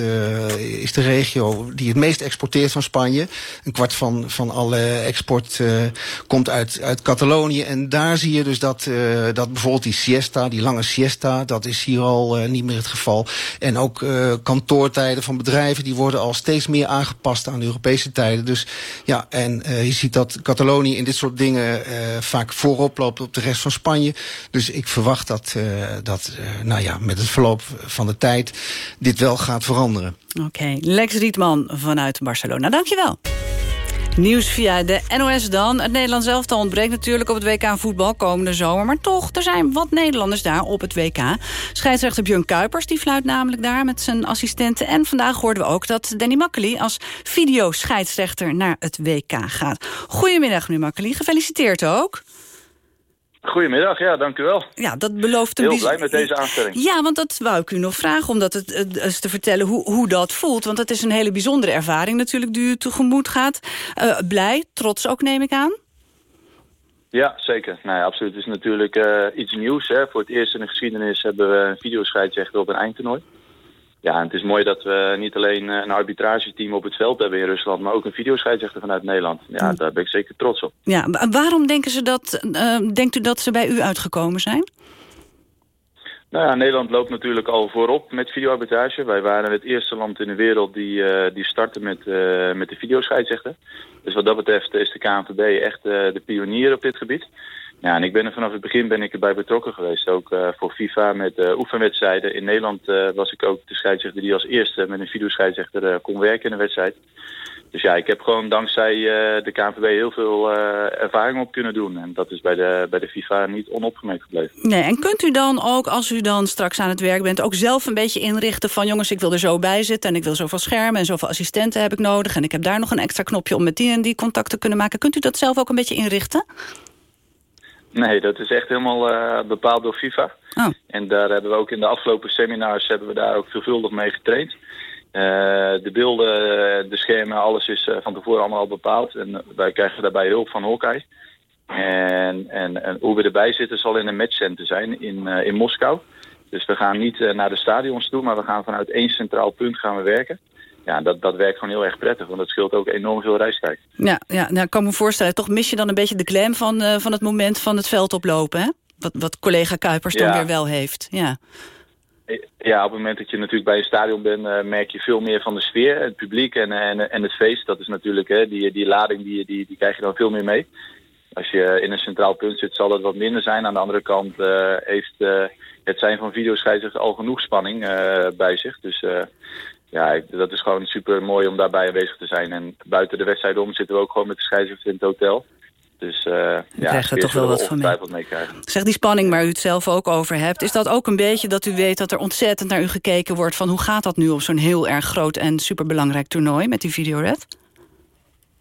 is de regio die het meest exporteert van Spanje. Een kwart van, van alle export uh, komt uit, uit Catalonië. En daar zie je dus dat, uh, dat bijvoorbeeld die siesta, die lange siesta... dat is hier al uh, niet meer het geval. En ook kantoortijden van bedrijven... die worden al steeds meer aangepast aan de Europese tijden. Dus ja, en je ziet dat Catalonië in dit soort dingen... vaak voorop loopt op de rest van Spanje. Dus ik verwacht dat, dat nou ja, met het verloop van de tijd... dit wel gaat veranderen. Oké, Lex Rietman vanuit Barcelona. Dankjewel. Nieuws via de NOS dan. Het Nederlands elftal ontbreekt natuurlijk op het WK voetbal komende zomer. Maar toch, er zijn wat Nederlanders daar op het WK. Scheidsrechter Björn Kuipers die fluit namelijk daar met zijn assistenten. En vandaag hoorden we ook dat Danny Makkely als videoscheidsrechter naar het WK gaat. Goedemiddag meneer Makkely, gefeliciteerd ook. Goedemiddag, ja, dank u wel. Ja, dat belooft een Heel blij met deze aanstelling. Ja, want dat wou ik u nog vragen, om dat het, eens te vertellen hoe, hoe dat voelt. Want dat is een hele bijzondere ervaring natuurlijk die u tegemoet gaat. Uh, blij, trots ook neem ik aan? Ja, zeker. Nou ja, absoluut. Het is natuurlijk uh, iets nieuws. Hè. Voor het eerst in de geschiedenis hebben we een videoscheidsrechter op een eindtoernooi. Ja, en het is mooi dat we niet alleen een arbitrageteam op het veld hebben in Rusland... maar ook een videoscheidsrechter vanuit Nederland. Ja, daar ben ik zeker trots op. Ja, waarom denken ze dat, uh, denkt u dat ze bij u uitgekomen zijn? Nou ja, Nederland loopt natuurlijk al voorop met videoarbitrage. Wij waren het eerste land in de wereld die, uh, die startte met, uh, met de videoscheidsrechter. Dus wat dat betreft is de KNVB echt de pionier op dit gebied. Ja, en ik ben er vanaf het begin ben ik erbij betrokken geweest. Ook uh, voor FIFA met uh, oefenwedstrijden. In Nederland uh, was ik ook de scheidsrechter die als eerste met een videoscheidsrechter kon werken in een wedstrijd. Dus ja, ik heb gewoon dankzij de KNVB heel veel ervaring op kunnen doen. En dat is bij de, bij de FIFA niet onopgemerkt gebleven. Nee, en kunt u dan ook, als u dan straks aan het werk bent... ook zelf een beetje inrichten van... jongens, ik wil er zo bij zitten en ik wil zoveel schermen... en zoveel assistenten heb ik nodig... en ik heb daar nog een extra knopje om met die en die contact te kunnen maken. Kunt u dat zelf ook een beetje inrichten? Nee, dat is echt helemaal uh, bepaald door FIFA. Oh. En daar hebben we ook in de afgelopen seminars hebben we daar ook veelvuldig mee getraind. Uh, de beelden, de schermen, alles is van tevoren allemaal al bepaald. En wij krijgen daarbij hulp van Hawkeye. En, en, en, hoe we erbij zitten zal in een matchcenter zijn in, in Moskou. Dus we gaan niet naar de stadions toe, maar we gaan vanuit één centraal punt gaan we werken ja, dat, dat werkt gewoon heel erg prettig. Want het scheelt ook enorm veel reistijd. Ja, ja nou, ik kan me voorstellen. Toch mis je dan een beetje de glam van, uh, van het moment van het veld oplopen, hè? Wat, wat collega Kuipers ja. dan weer wel heeft. Ja. Ja, op het moment dat je natuurlijk bij een stadion bent... Uh, merk je veel meer van de sfeer, het publiek en, en, en het feest. Dat is natuurlijk, hè, die, die lading die, die, die krijg je dan veel meer mee. Als je in een centraal punt zit, zal dat wat minder zijn. Aan de andere kant uh, heeft het zijn van videoscheidsrechters al genoeg spanning bij zich. Dus ja, dat is gewoon super mooi om daarbij aanwezig te zijn. En buiten de wedstrijd om zitten we ook gewoon met de scheidsrechter in het hotel. Dus uh, ja, krijg er toch wel wat van mee. mee zeg die spanning waar u het zelf ook over hebt. Is dat ook een beetje dat u weet dat er ontzettend naar u gekeken wordt... van hoe gaat dat nu op zo'n heel erg groot en superbelangrijk toernooi met die videored?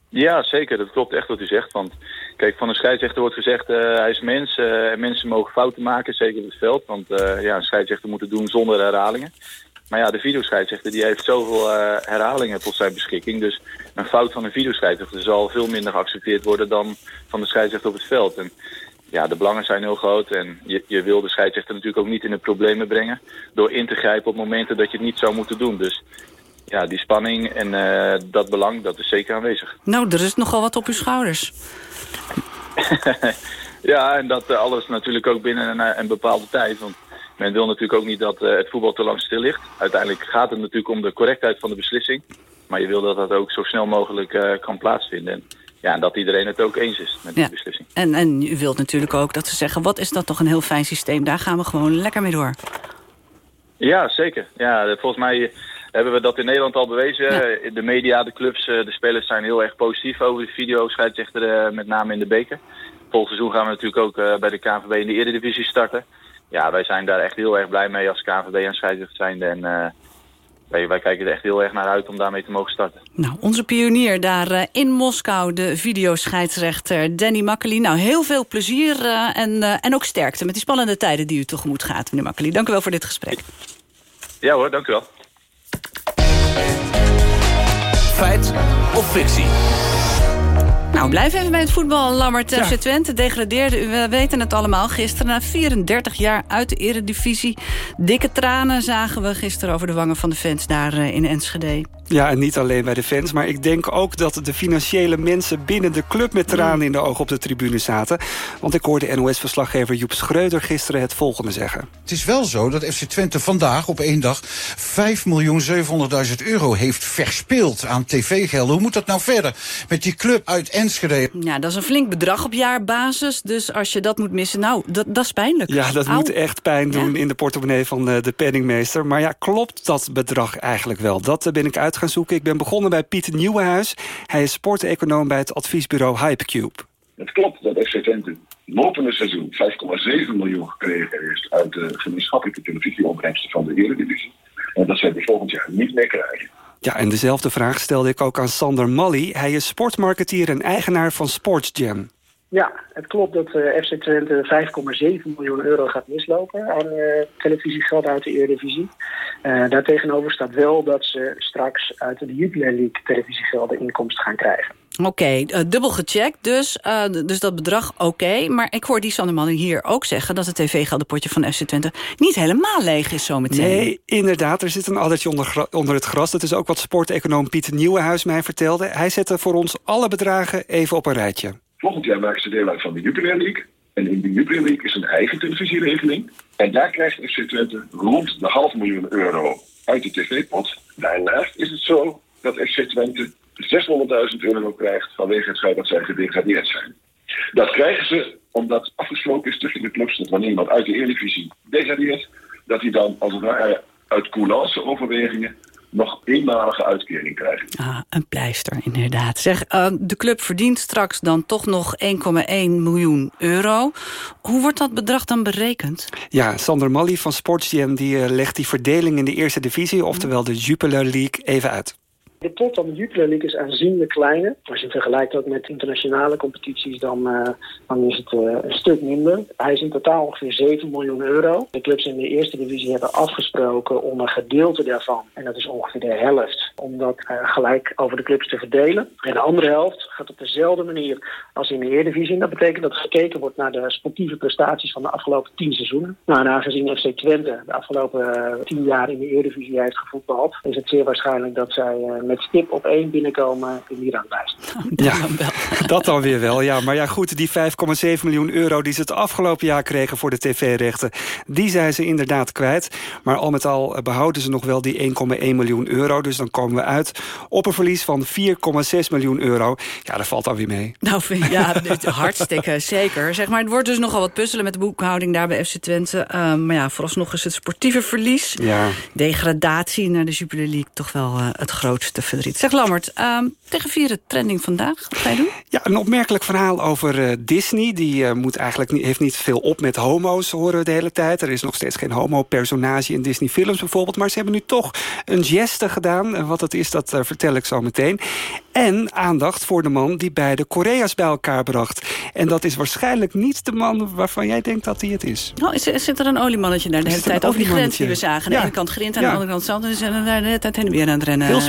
Ja, zeker. Dat klopt echt wat u zegt. Want kijk, van een scheidsrechter wordt gezegd, uh, hij is mens. Uh, en mensen mogen fouten maken, zeker op het veld. Want ja, een scheidsrechter moet het doen zonder herhalingen. Maar ja, de videoscheidsrechter die heeft zoveel uh, herhalingen tot zijn beschikking. Dus een fout van een videoscheidsrechter zal veel minder geaccepteerd worden dan van de scheidsrechter op het veld. En ja, de belangen zijn heel groot en je, je wil de scheidsrechter natuurlijk ook niet in de problemen brengen... door in te grijpen op momenten dat je het niet zou moeten doen. Dus ja, die spanning en uh, dat belang, dat is zeker aanwezig. Nou, er is nogal wat op uw schouders. (laughs) ja, en dat uh, alles natuurlijk ook binnen een, een bepaalde tijd. Want men wil natuurlijk ook niet dat uh, het voetbal te lang stil ligt. Uiteindelijk gaat het natuurlijk om de correctheid van de beslissing. Maar je wil dat dat ook zo snel mogelijk uh, kan plaatsvinden. En, ja, en dat iedereen het ook eens is met ja. die beslissing. En, en u wilt natuurlijk ook dat ze zeggen... wat is dat toch een heel fijn systeem, daar gaan we gewoon lekker mee door. Ja, zeker. Ja, volgens mij hebben we dat in Nederland al bewezen. Ja. De media, de clubs, eh, de spelers zijn heel erg positief over de video. Scheidsrechter met name in de beker. Volgend seizoen gaan we natuurlijk ook bij de KNVB in de Eredivisie starten ja, wij zijn daar echt heel erg blij mee als KNVB en scheidsrechter zijnde. En uh, wij, wij, kijken er echt heel erg naar uit om daarmee te mogen starten. Nou, onze pionier daar uh, in Moskou, de videoscheidsrechter Danny Makkely. Nou, heel veel plezier uh, en, en ook sterkte met die spannende tijden die u tegemoet gaat, meneer Makkely. Dank u wel voor dit gesprek. Ja hoor, dank u wel. Feit of fictie? Nou, blijf even bij het voetbal. Lammert ja. FC Twente degradeerde, we weten het allemaal, gisteren... na 34 jaar uit de eredivisie. Dikke tranen zagen we gisteren over de wangen van de fans daar in Enschede. Ja, en niet alleen bij de fans, maar ik denk ook dat de financiële mensen binnen de club met tranen in de ogen op de tribune zaten. Want ik hoorde NOS-verslaggever Joep Schreuder gisteren het volgende zeggen. Het is wel zo dat FC Twente vandaag op één dag 5.700.000 euro heeft verspeeld aan tv-gelden. Hoe moet dat nou verder met die club uit Enschede? Ja, dat is een flink bedrag op jaarbasis. Dus als je dat moet missen, nou, dat, dat is pijnlijk. Ja, dat moet echt pijn doen in de portemonnee van de, de penningmeester. Maar ja, klopt dat bedrag eigenlijk wel? Dat ben ik uit gaan zoeken. Ik ben begonnen bij Pieter Nieuwenhuis. Hij is sporteconoom bij het adviesbureau Hypecube. Het klopt dat FC Twente lopende seizoen 5,7 miljoen gekregen heeft... uit de gemeenschappelijke televisieopbrengsten van de Eredivisie. En dat zij die volgend jaar niet meer krijgen. Ja, en dezelfde vraag stelde ik ook aan Sander Mally. Hij is sportmarketeer en eigenaar van Sports Jam. Ja, het klopt dat uh, FC Twente 5,7 miljoen euro gaat mislopen aan uh, televisiegeld uit de Eredivisie. Uh, daartegenover staat wel dat ze straks uit de Jupiler League televisiegelden inkomsten gaan krijgen. Oké, okay, dubbel gecheckt dus. dus dat bedrag oké. Maar ik hoor die Sanderman hier ook zeggen... dat het tv-geldenpotje van FC Twente niet helemaal leeg is zometeen. Nee, inderdaad. Er zit een addertje onder, onder het gras. Dat is ook wat sporteconoom Pieter Nieuwenhuis mij vertelde. Hij zette voor ons alle bedragen even op een rijtje. Volgend jaar maken ze deel uit van de Jupiler League. En in de Jupiler League is een eigen televisieregeling. En daar krijgt FC Twente rond de half miljoen euro uit de tv-pot. Daarnaast is het zo dat FC Twente 600.000 euro krijgt vanwege het feit dat zij gedegradeerd zijn. Dat krijgen ze omdat afgesproken is tussen de clubs dat wanneer iemand uit de Eredivisie degradeert, dat hij dan als het ware uit coulance overwegingen nog eenmalige uitkering krijgen. Ah, een pleister, inderdaad. Zeg, uh, de club verdient straks dan toch nog 1,1 miljoen euro. Hoe wordt dat bedrag dan berekend? Ja, Sander Mally van SportsGM die, uh, legt die verdeling in de eerste divisie... oftewel de Jupiler League, even uit. De pot van de Jupiler League is aanzienlijk kleiner. Als je vergelijkt ook met internationale competities, dan, uh, dan is het uh, een stuk minder. Hij is in totaal ongeveer 7 miljoen euro. De clubs in de eerste divisie hebben afgesproken om een gedeelte daarvan, en dat is ongeveer de helft, om dat uh, gelijk over de clubs te verdelen. En de andere helft gaat op dezelfde manier als in de Eredivisie. Dat betekent dat gekeken wordt naar de sportieve prestaties van de afgelopen 10 seizoenen. Nou, en aangezien FC Twente de afgelopen 10 jaar in de Eredivisie heeft gevoetbald, is het zeer waarschijnlijk dat zij met stip op één binnenkomen in die ranglijst. (laughs) Ja, (laughs) dat dan weer wel. Ja, maar ja, goed, die 5,7 miljoen euro die ze het afgelopen jaar kregen voor de tv-rechten, die zijn ze inderdaad kwijt. Maar al met al behouden ze nog wel die 1,1 miljoen euro. Dus dan komen we uit op een verlies van 4,6 miljoen euro. Ja, dat valt dan weer mee. Nou, ja, hartstikke (laughs) zeker. Zeg maar, het wordt dus nogal wat puzzelen met de boekhouding daar bij FC Twente. Uh, maar ja, vooralsnog is het sportieve verlies. Ja. Degradatie naar de Jupiler League toch wel uh, het grootste verdriet. Zeg Lammert, um, tegen vieren trending vandaag, wat ga je doen? Ja, een opmerkelijk verhaal over uh, Disney. Die uh, moet eigenlijk niet, heeft niet veel op met homo's, horen we de hele tijd. Er is nog steeds geen homo-personage in Disney-films bijvoorbeeld. Maar ze hebben nu toch een geste gedaan. En wat dat is, dat uh, vertel ik zo meteen. En aandacht voor de man die beide Korea's bij elkaar bracht. En dat is waarschijnlijk niet de man waarvan jij denkt dat hij het is. Oh, is, zit er een oliemannetje daar de hele tijd over die grens die we zagen? Aan de Ja. ene kant grint, aan Ja. de andere kant zand. En ze zijn daar de hele tijd heen en weer aan het rennen Heel eh,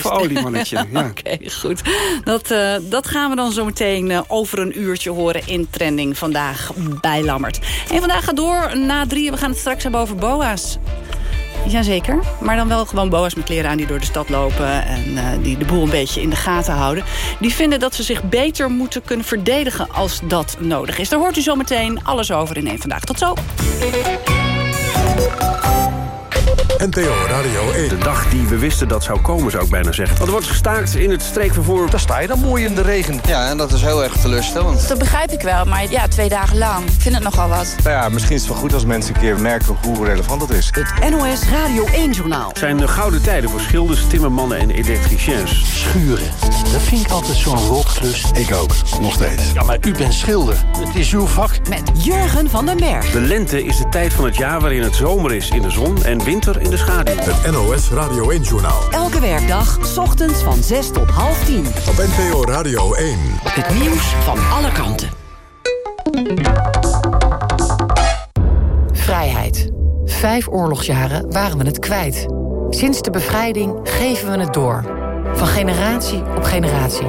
geweest. oliemannetje, (laughs) ja. Oké, goed. Dat, eh, dat gaan we dan zo meteen eh, over een uurtje horen in trending vandaag bij Lammert. En vandaag gaat door na drieën. We gaan het straks hebben over boa's. Jazeker, maar dan wel gewoon boa's met kleren aan die door de stad lopen... en eh, die de boel een beetje in de gaten houden. Die vinden dat ze zich beter moeten kunnen verdedigen als dat nodig is. Daar hoort u zo meteen alles over in één vandaag. Tot zo. NPO Radio 1. De dag die we wisten dat zou komen, zou ik bijna zeggen. Want er wordt gestaakt in het streekvervoer. Dan sta je dan mooi in de regen. Ja, en dat is heel erg teleurstellend. Dat begrijp ik wel, maar ja, twee dagen lang. Ik vind het nogal wat. Nou ja, misschien is het wel goed als mensen een keer merken hoe relevant dat is. Het NOS Radio 1-journaal. Het zijn de gouden tijden voor schilders, timmermannen en elektriciens. Schuren. Dat vind ik altijd zo'n rotklus. Ik ook, nog steeds. Ja, maar u bent schilder. Het is uw vak. Met Jurgen van den Berg. De lente is de tijd van het jaar waarin het zomer is in de zon en winter in de schaduw. Het NOS Radio 1-journaal. Elke werkdag, 's ochtends van 6 tot half 10. Op NPO Radio 1. Het nieuws van alle kanten. Vrijheid. Vijf oorlogsjaren waren we het kwijt. Sinds de bevrijding geven we het door. Van generatie op generatie.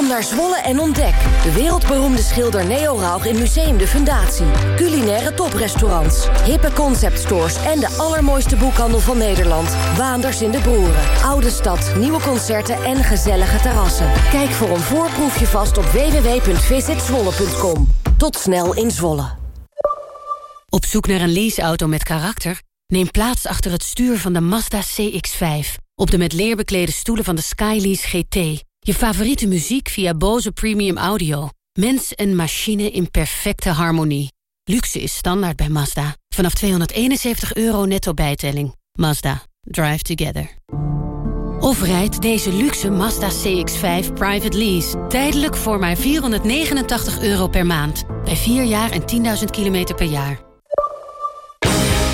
Kom naar Zwolle en ontdek. De wereldberoemde schilder Neo Rauch in Museum de Fundatie. Culinaire toprestaurants, hippe conceptstores... en de allermooiste boekhandel van Nederland. Waanders in de Broeren. Oude stad, nieuwe concerten en gezellige terrassen. Kijk voor een voorproefje vast op www.visitzwolle.com. Tot snel in Zwolle. Op zoek naar een leaseauto met karakter? Neem plaats achter het stuur van de Mazda CX-5. Op de met leer beklede stoelen van de Skylease GT... Je favoriete muziek via Bose Premium Audio. Mens en machine in perfecte harmonie. Luxe is standaard bij Mazda. Vanaf 271 euro netto bijtelling. Mazda. Drive together. Of rijd deze luxe Mazda CX-5 private lease. Tijdelijk voor maar 489 euro per maand. Bij 4 jaar en 10.000 kilometer per jaar.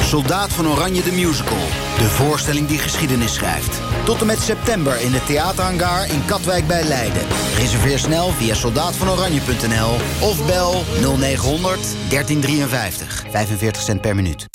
Soldaat van Oranje de Musical. De voorstelling die geschiedenis schrijft. Tot en met september in het theaterhangar in Katwijk bij Leiden. Reserveer snel via soldaatvanoranje.nl of bel 0900 1353. 45 cent per minuut.